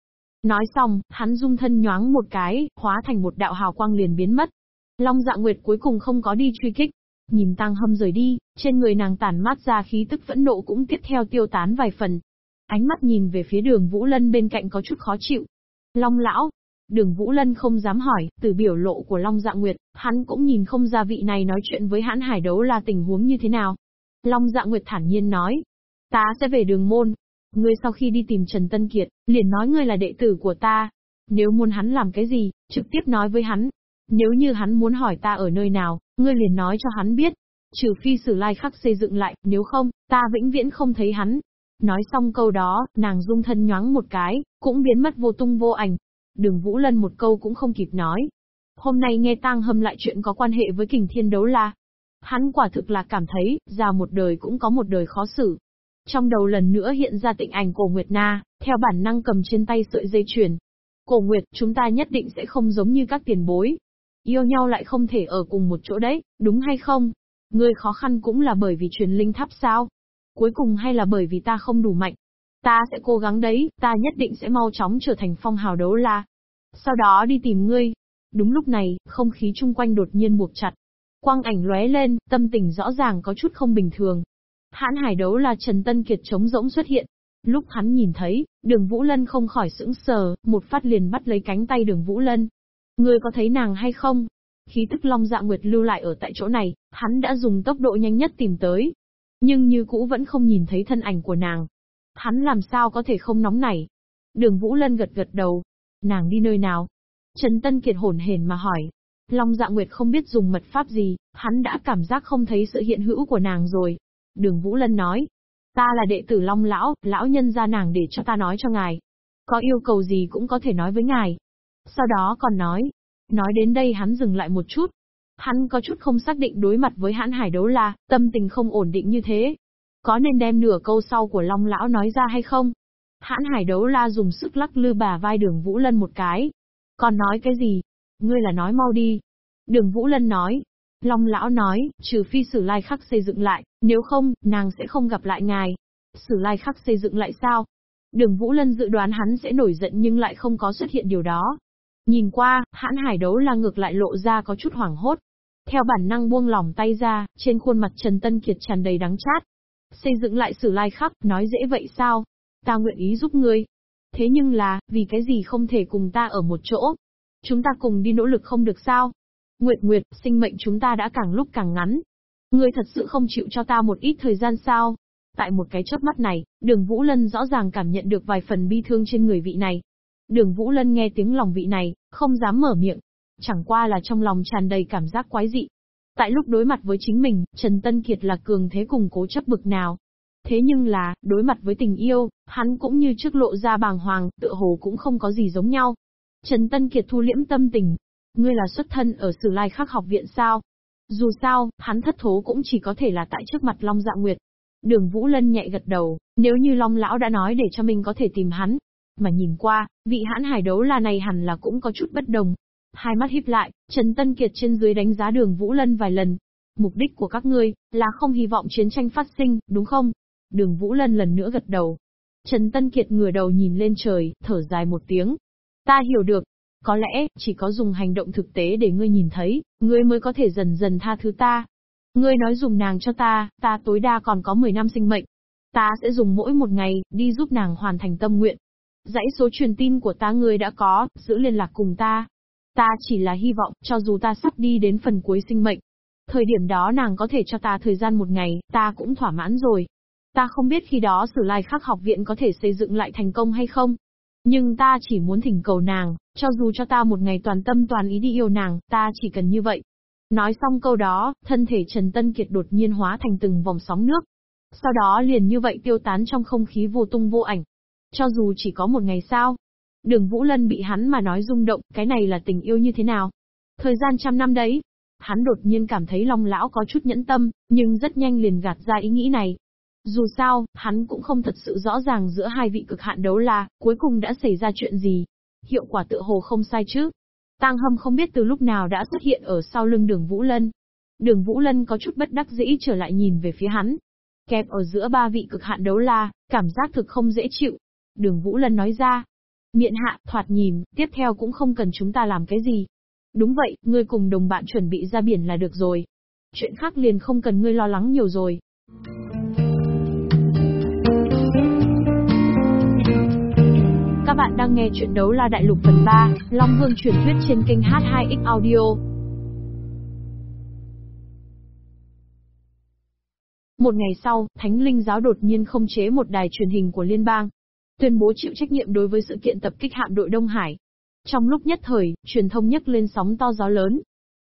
Nói xong, hắn dung thân nhoáng một cái, hóa thành một đạo hào quang liền biến mất. Long dạ nguyệt cuối cùng không có đi truy kích. Nhìn tăng hâm rời đi, trên người nàng tản mát ra khí tức phẫn nộ cũng tiếp theo tiêu tán vài phần. Ánh mắt nhìn về phía đường Vũ Lân bên cạnh có chút khó chịu. Long lão, Đường Vũ Lân không dám hỏi, từ biểu lộ của Long Dạ Nguyệt, hắn cũng nhìn không ra vị này nói chuyện với hãn hải đấu là tình huống như thế nào. Long Dạ Nguyệt thản nhiên nói, ta sẽ về đường môn. Ngươi sau khi đi tìm Trần Tân Kiệt, liền nói ngươi là đệ tử của ta. Nếu muốn hắn làm cái gì, trực tiếp nói với hắn. Nếu như hắn muốn hỏi ta ở nơi nào, ngươi liền nói cho hắn biết. Trừ phi sử lai khắc xây dựng lại, nếu không, ta vĩnh viễn không thấy hắn. Nói xong câu đó, nàng dung thân nhoáng một cái, cũng biến mất vô tung vô ảnh. Đường Vũ Lân một câu cũng không kịp nói. Hôm nay nghe tang hâm lại chuyện có quan hệ với kình thiên đấu la, Hắn quả thực là cảm thấy, già một đời cũng có một đời khó xử. Trong đầu lần nữa hiện ra tịnh ảnh cổ Nguyệt Na, theo bản năng cầm trên tay sợi dây chuyền. Cổ Nguyệt, chúng ta nhất định sẽ không giống như các tiền bối. Yêu nhau lại không thể ở cùng một chỗ đấy, đúng hay không? Ngươi khó khăn cũng là bởi vì truyền linh tháp sao? Cuối cùng hay là bởi vì ta không đủ mạnh? Ta sẽ cố gắng đấy, ta nhất định sẽ mau chóng trở thành phong hào đấu la. Sau đó đi tìm ngươi. Đúng lúc này, không khí chung quanh đột nhiên buộc chặt, Quang ảnh lóe lên, tâm tình rõ ràng có chút không bình thường. Hãn hải đấu là Trần Tân Kiệt trống rỗng xuất hiện. Lúc hắn nhìn thấy, đường Vũ Lân không khỏi sững sờ, một phát liền bắt lấy cánh tay đường Vũ Lân. Ngươi có thấy nàng hay không? Khí tức long dạ nguyệt lưu lại ở tại chỗ này, hắn đã dùng tốc độ nhanh nhất tìm tới. Nhưng như cũ vẫn không nhìn thấy thân ảnh của nàng. Hắn làm sao có thể không nóng nảy? Đường Vũ Lân gật gật đầu. Nàng đi nơi nào? Trần Tân Kiệt hồn hển mà hỏi. Long Dạ Nguyệt không biết dùng mật pháp gì, hắn đã cảm giác không thấy sự hiện hữu của nàng rồi. Đường Vũ Lân nói, ta là đệ tử Long Lão, lão nhân ra nàng để cho ta nói cho ngài. Có yêu cầu gì cũng có thể nói với ngài. Sau đó còn nói, nói đến đây hắn dừng lại một chút. Hắn có chút không xác định đối mặt với hãn hải đấu la, tâm tình không ổn định như thế. Có nên đem nửa câu sau của Long Lão nói ra hay không? Hãn hải đấu la dùng sức lắc lư bà vai đường Vũ Lân một cái. Còn nói cái gì? Ngươi là nói mau đi. Đường Vũ Lân nói. Long lão nói, trừ phi sử lai khắc xây dựng lại, nếu không, nàng sẽ không gặp lại ngài. Sử lai khắc xây dựng lại sao? Đường Vũ Lân dự đoán hắn sẽ nổi giận nhưng lại không có xuất hiện điều đó. Nhìn qua, hãn hải đấu là ngược lại lộ ra có chút hoảng hốt. Theo bản năng buông lỏng tay ra, trên khuôn mặt Trần Tân Kiệt tràn đầy đắng chát. Xây dựng lại sử lai khắc, nói dễ vậy sao? Ta nguyện ý giúp ngươi. Thế nhưng là, vì cái gì không thể cùng ta ở một chỗ? Chúng ta cùng đi nỗ lực không được sao? Nguyệt Nguyệt, sinh mệnh chúng ta đã càng lúc càng ngắn. Ngươi thật sự không chịu cho ta một ít thời gian sao? Tại một cái chớp mắt này, đường Vũ Lân rõ ràng cảm nhận được vài phần bi thương trên người vị này. Đường Vũ Lân nghe tiếng lòng vị này, không dám mở miệng. Chẳng qua là trong lòng tràn đầy cảm giác quái dị. Tại lúc đối mặt với chính mình, Trần Tân Kiệt là cường thế cùng cố chấp bực nào. Thế nhưng là, đối mặt với tình yêu, hắn cũng như trước lộ ra bàng hoàng, tựa hồ cũng không có gì giống nhau. Trần Tân Kiệt thu liễm tâm tình. Ngươi là xuất thân ở Sử Lai Khắc học viện sao? Dù sao, hắn thất thố cũng chỉ có thể là tại trước mặt Long Dạ Nguyệt. Đường Vũ Lân nhẹ gật đầu, nếu như Long Lão đã nói để cho mình có thể tìm hắn. Mà nhìn qua, vị hãn hải đấu là này hẳn là cũng có chút bất đồng. Hai mắt híp lại, Trần Tân Kiệt trên dưới đánh giá đường Vũ Lân vài lần. Mục đích của các ngươi, là không hy vọng chiến tranh phát sinh, đúng không? Đường Vũ Lân lần nữa gật đầu. Trần Tân Kiệt ngửa đầu nhìn lên trời, thở dài một tiếng. Ta hiểu được, có lẽ, chỉ có dùng hành động thực tế để ngươi nhìn thấy, ngươi mới có thể dần dần tha thứ ta. Ngươi nói dùng nàng cho ta, ta tối đa còn có 10 năm sinh mệnh. Ta sẽ dùng mỗi một ngày, đi giúp nàng hoàn thành tâm nguyện. Dãy số truyền tin của ta ngươi đã có, giữ liên lạc cùng ta. Ta chỉ là hy vọng, cho dù ta sắp đi đến phần cuối sinh mệnh. Thời điểm đó nàng có thể cho ta thời gian một ngày, ta cũng thỏa mãn rồi. Ta không biết khi đó Sử Lai Khắc học viện có thể xây dựng lại thành công hay không. Nhưng ta chỉ muốn thỉnh cầu nàng, cho dù cho ta một ngày toàn tâm toàn ý đi yêu nàng, ta chỉ cần như vậy. Nói xong câu đó, thân thể Trần Tân Kiệt đột nhiên hóa thành từng vòng sóng nước. Sau đó liền như vậy tiêu tán trong không khí vô tung vô ảnh. Cho dù chỉ có một ngày sao. Đường Vũ Lân bị hắn mà nói rung động, cái này là tình yêu như thế nào? Thời gian trăm năm đấy. Hắn đột nhiên cảm thấy Long Lão có chút nhẫn tâm, nhưng rất nhanh liền gạt ra ý nghĩ này. Dù sao, hắn cũng không thật sự rõ ràng giữa hai vị cực hạn đấu la, cuối cùng đã xảy ra chuyện gì. Hiệu quả tựa hồ không sai chứ. Tang Hâm không biết từ lúc nào đã xuất hiện ở sau lưng đường Vũ Lân. Đường Vũ Lân có chút bất đắc dĩ trở lại nhìn về phía hắn. Kẹp ở giữa ba vị cực hạn đấu la, cảm giác thực không dễ chịu. Đường Vũ Lân nói ra. Miện hạ, thoạt nhìn, tiếp theo cũng không cần chúng ta làm cái gì. Đúng vậy, ngươi cùng đồng bạn chuẩn bị ra biển là được rồi. Chuyện khác liền không cần ngươi lo lắng nhiều rồi. Các bạn đang nghe chuyện đấu la đại lục phần 3, Long Vương truyền thuyết trên kênh H2X Audio. Một ngày sau, Thánh Linh giáo đột nhiên không chế một đài truyền hình của liên bang, tuyên bố chịu trách nhiệm đối với sự kiện tập kích hạm đội Đông Hải. Trong lúc nhất thời, truyền thông nhấc lên sóng to gió lớn.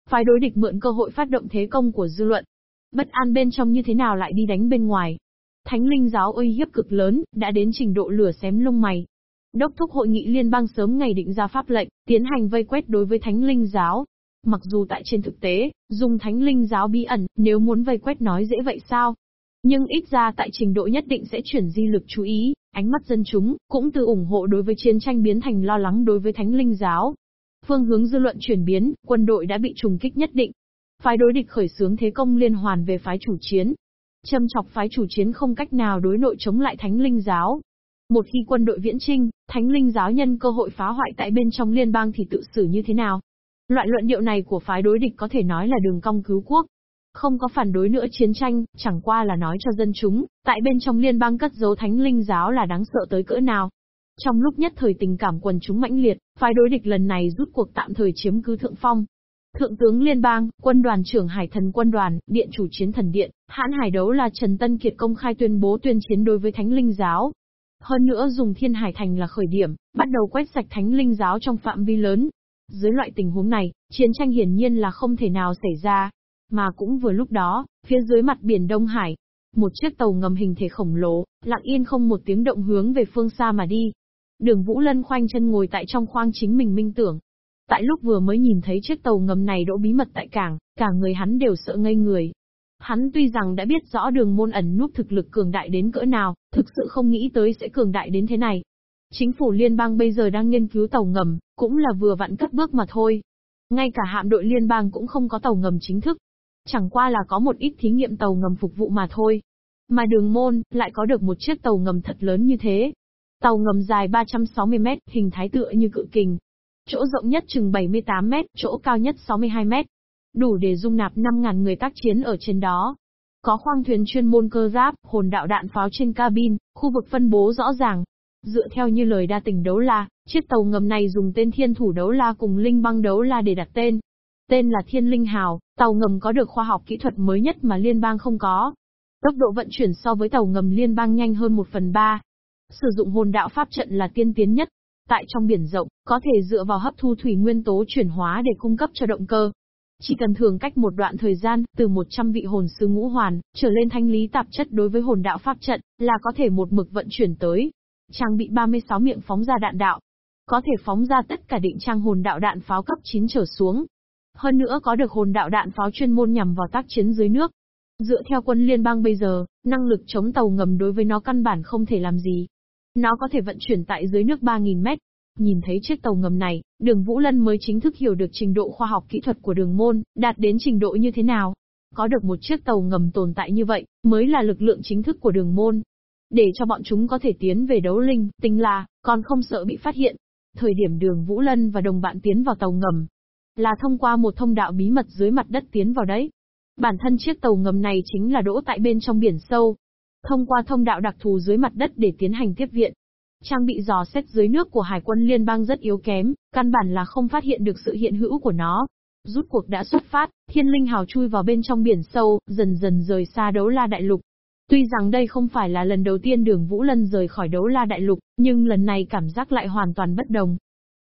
Phái đối địch mượn cơ hội phát động thế công của dư luận. Bất an bên trong như thế nào lại đi đánh bên ngoài. Thánh linh giáo uy hiếp cực lớn, đã đến trình độ lửa xém lông mày. Đốc thúc hội nghị liên bang sớm ngày định ra pháp lệnh, tiến hành vây quét đối với thánh linh giáo. Mặc dù tại trên thực tế, dùng thánh linh giáo bí ẩn, nếu muốn vây quét nói dễ vậy sao? Nhưng ít ra tại trình độ nhất định sẽ chuyển di lực chú ý, ánh mắt dân chúng, cũng từ ủng hộ đối với chiến tranh biến thành lo lắng đối với thánh linh giáo. Phương hướng dư luận chuyển biến, quân đội đã bị trùng kích nhất định. Phái đối địch khởi xướng thế công liên hoàn về phái chủ chiến. Châm chọc phái chủ chiến không cách nào đối nội chống lại thánh linh giáo, một khi quân đội viễn trinh, thánh linh giáo nhân cơ hội phá hoại tại bên trong liên bang thì tự xử như thế nào? Loại luận điệu này của phái đối địch có thể nói là đường cong cứu quốc. Không có phản đối nữa chiến tranh, chẳng qua là nói cho dân chúng, tại bên trong liên bang cất giấu thánh linh giáo là đáng sợ tới cỡ nào. Trong lúc nhất thời tình cảm quần chúng mãnh liệt, phái đối địch lần này rút cuộc tạm thời chiếm cứ thượng phong. Thượng tướng Liên bang, quân đoàn trưởng Hải thần quân đoàn, điện chủ chiến thần điện, hãn hải đấu là Trần Tân Kiệt công khai tuyên bố tuyên chiến đối với thánh linh giáo, hơn nữa dùng Thiên Hải Thành là khởi điểm, bắt đầu quét sạch thánh linh giáo trong phạm vi lớn. Dưới loại tình huống này, chiến tranh hiển nhiên là không thể nào xảy ra. Mà cũng vừa lúc đó, phía dưới mặt biển Đông Hải, một chiếc tàu ngầm hình thể khổng lồ, lặng yên không một tiếng động hướng về phương xa mà đi. Đường Vũ Lân khoanh chân ngồi tại trong khoang chính mình minh tưởng. Tại lúc vừa mới nhìn thấy chiếc tàu ngầm này đỗ bí mật tại cảng, cả người hắn đều sợ ngây người. Hắn tuy rằng đã biết rõ đường môn ẩn núp thực lực cường đại đến cỡ nào, thực sự không nghĩ tới sẽ cường đại đến thế này. Chính phủ liên bang bây giờ đang nghiên cứu tàu ngầm, cũng là vừa vặn cất bước mà thôi. Ngay cả hạm đội liên bang cũng không có tàu ngầm chính thức. Chẳng qua là có một ít thí nghiệm tàu ngầm phục vụ mà thôi. Mà đường môn, lại có được một chiếc tàu ngầm thật lớn như thế. Tàu ngầm dài 360 mét, hình thái tựa như cự kình. Chỗ rộng nhất chừng 78 mét, chỗ cao nhất 62 mét đủ để dung nạp 5.000 người tác chiến ở trên đó. Có khoang thuyền chuyên môn cơ giáp, hồn đạo đạn pháo trên cabin, khu vực phân bố rõ ràng. Dựa theo như lời đa tình đấu la, chiếc tàu ngầm này dùng tên thiên thủ đấu la cùng linh băng đấu la để đặt tên. Tên là Thiên Linh Hào, tàu ngầm có được khoa học kỹ thuật mới nhất mà liên bang không có. Tốc độ vận chuyển so với tàu ngầm liên bang nhanh hơn 1 phần 3. Sử dụng hồn đạo pháp trận là tiên tiến nhất. Tại trong biển rộng, có thể dựa vào hấp thu thủy nguyên tố chuyển hóa để cung cấp cho động cơ, Chỉ cần thường cách một đoạn thời gian, từ 100 vị hồn sư ngũ hoàn, trở lên thanh lý tạp chất đối với hồn đạo pháp trận, là có thể một mực vận chuyển tới. Trang bị 36 miệng phóng ra đạn đạo. Có thể phóng ra tất cả định trang hồn đạo đạn pháo cấp 9 trở xuống. Hơn nữa có được hồn đạo đạn pháo chuyên môn nhằm vào tác chiến dưới nước. Dựa theo quân liên bang bây giờ, năng lực chống tàu ngầm đối với nó căn bản không thể làm gì. Nó có thể vận chuyển tại dưới nước 3.000 mét, Nhìn thấy chiếc tàu ngầm này, đường Vũ Lân mới chính thức hiểu được trình độ khoa học kỹ thuật của đường môn, đạt đến trình độ như thế nào. Có được một chiếc tàu ngầm tồn tại như vậy, mới là lực lượng chính thức của đường môn. Để cho bọn chúng có thể tiến về đấu linh, tinh là còn không sợ bị phát hiện. Thời điểm đường Vũ Lân và đồng bạn tiến vào tàu ngầm, là thông qua một thông đạo bí mật dưới mặt đất tiến vào đấy. Bản thân chiếc tàu ngầm này chính là đỗ tại bên trong biển sâu. Thông qua thông đạo đặc thù dưới mặt đất để tiến hành tiếp viện. Trang bị dò xét dưới nước của Hải quân liên bang rất yếu kém, căn bản là không phát hiện được sự hiện hữu của nó. Rút cuộc đã xuất phát, thiên linh hào chui vào bên trong biển sâu, dần dần rời xa đấu la đại lục. Tuy rằng đây không phải là lần đầu tiên đường Vũ Lân rời khỏi đấu la đại lục, nhưng lần này cảm giác lại hoàn toàn bất đồng.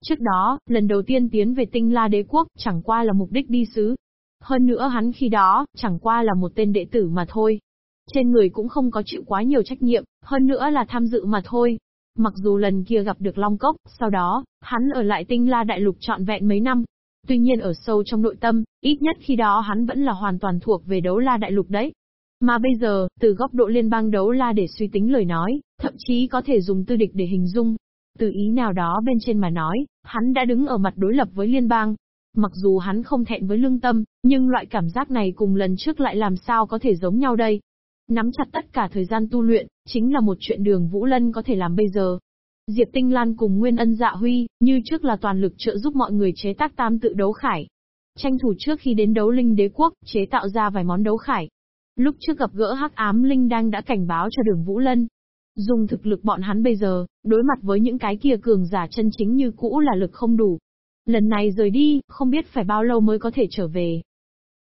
Trước đó, lần đầu tiên tiến về tinh la đế quốc, chẳng qua là mục đích đi sứ. Hơn nữa hắn khi đó, chẳng qua là một tên đệ tử mà thôi. Trên người cũng không có chịu quá nhiều trách nhiệm, hơn nữa là tham dự mà thôi. Mặc dù lần kia gặp được Long Cốc, sau đó, hắn ở lại tinh la đại lục trọn vẹn mấy năm. Tuy nhiên ở sâu trong nội tâm, ít nhất khi đó hắn vẫn là hoàn toàn thuộc về đấu la đại lục đấy. Mà bây giờ, từ góc độ liên bang đấu la để suy tính lời nói, thậm chí có thể dùng tư địch để hình dung. Từ ý nào đó bên trên mà nói, hắn đã đứng ở mặt đối lập với liên bang. Mặc dù hắn không thẹn với lương tâm, nhưng loại cảm giác này cùng lần trước lại làm sao có thể giống nhau đây. Nắm chặt tất cả thời gian tu luyện, chính là một chuyện đường Vũ Lân có thể làm bây giờ. Diệp Tinh Lan cùng Nguyên Ân Dạ Huy, như trước là toàn lực trợ giúp mọi người chế tác tam tự đấu khải. Tranh thủ trước khi đến đấu linh đế quốc, chế tạo ra vài món đấu khải. Lúc trước gặp gỡ hắc ám linh đang đã cảnh báo cho đường Vũ Lân. Dùng thực lực bọn hắn bây giờ, đối mặt với những cái kia cường giả chân chính như cũ là lực không đủ. Lần này rời đi, không biết phải bao lâu mới có thể trở về.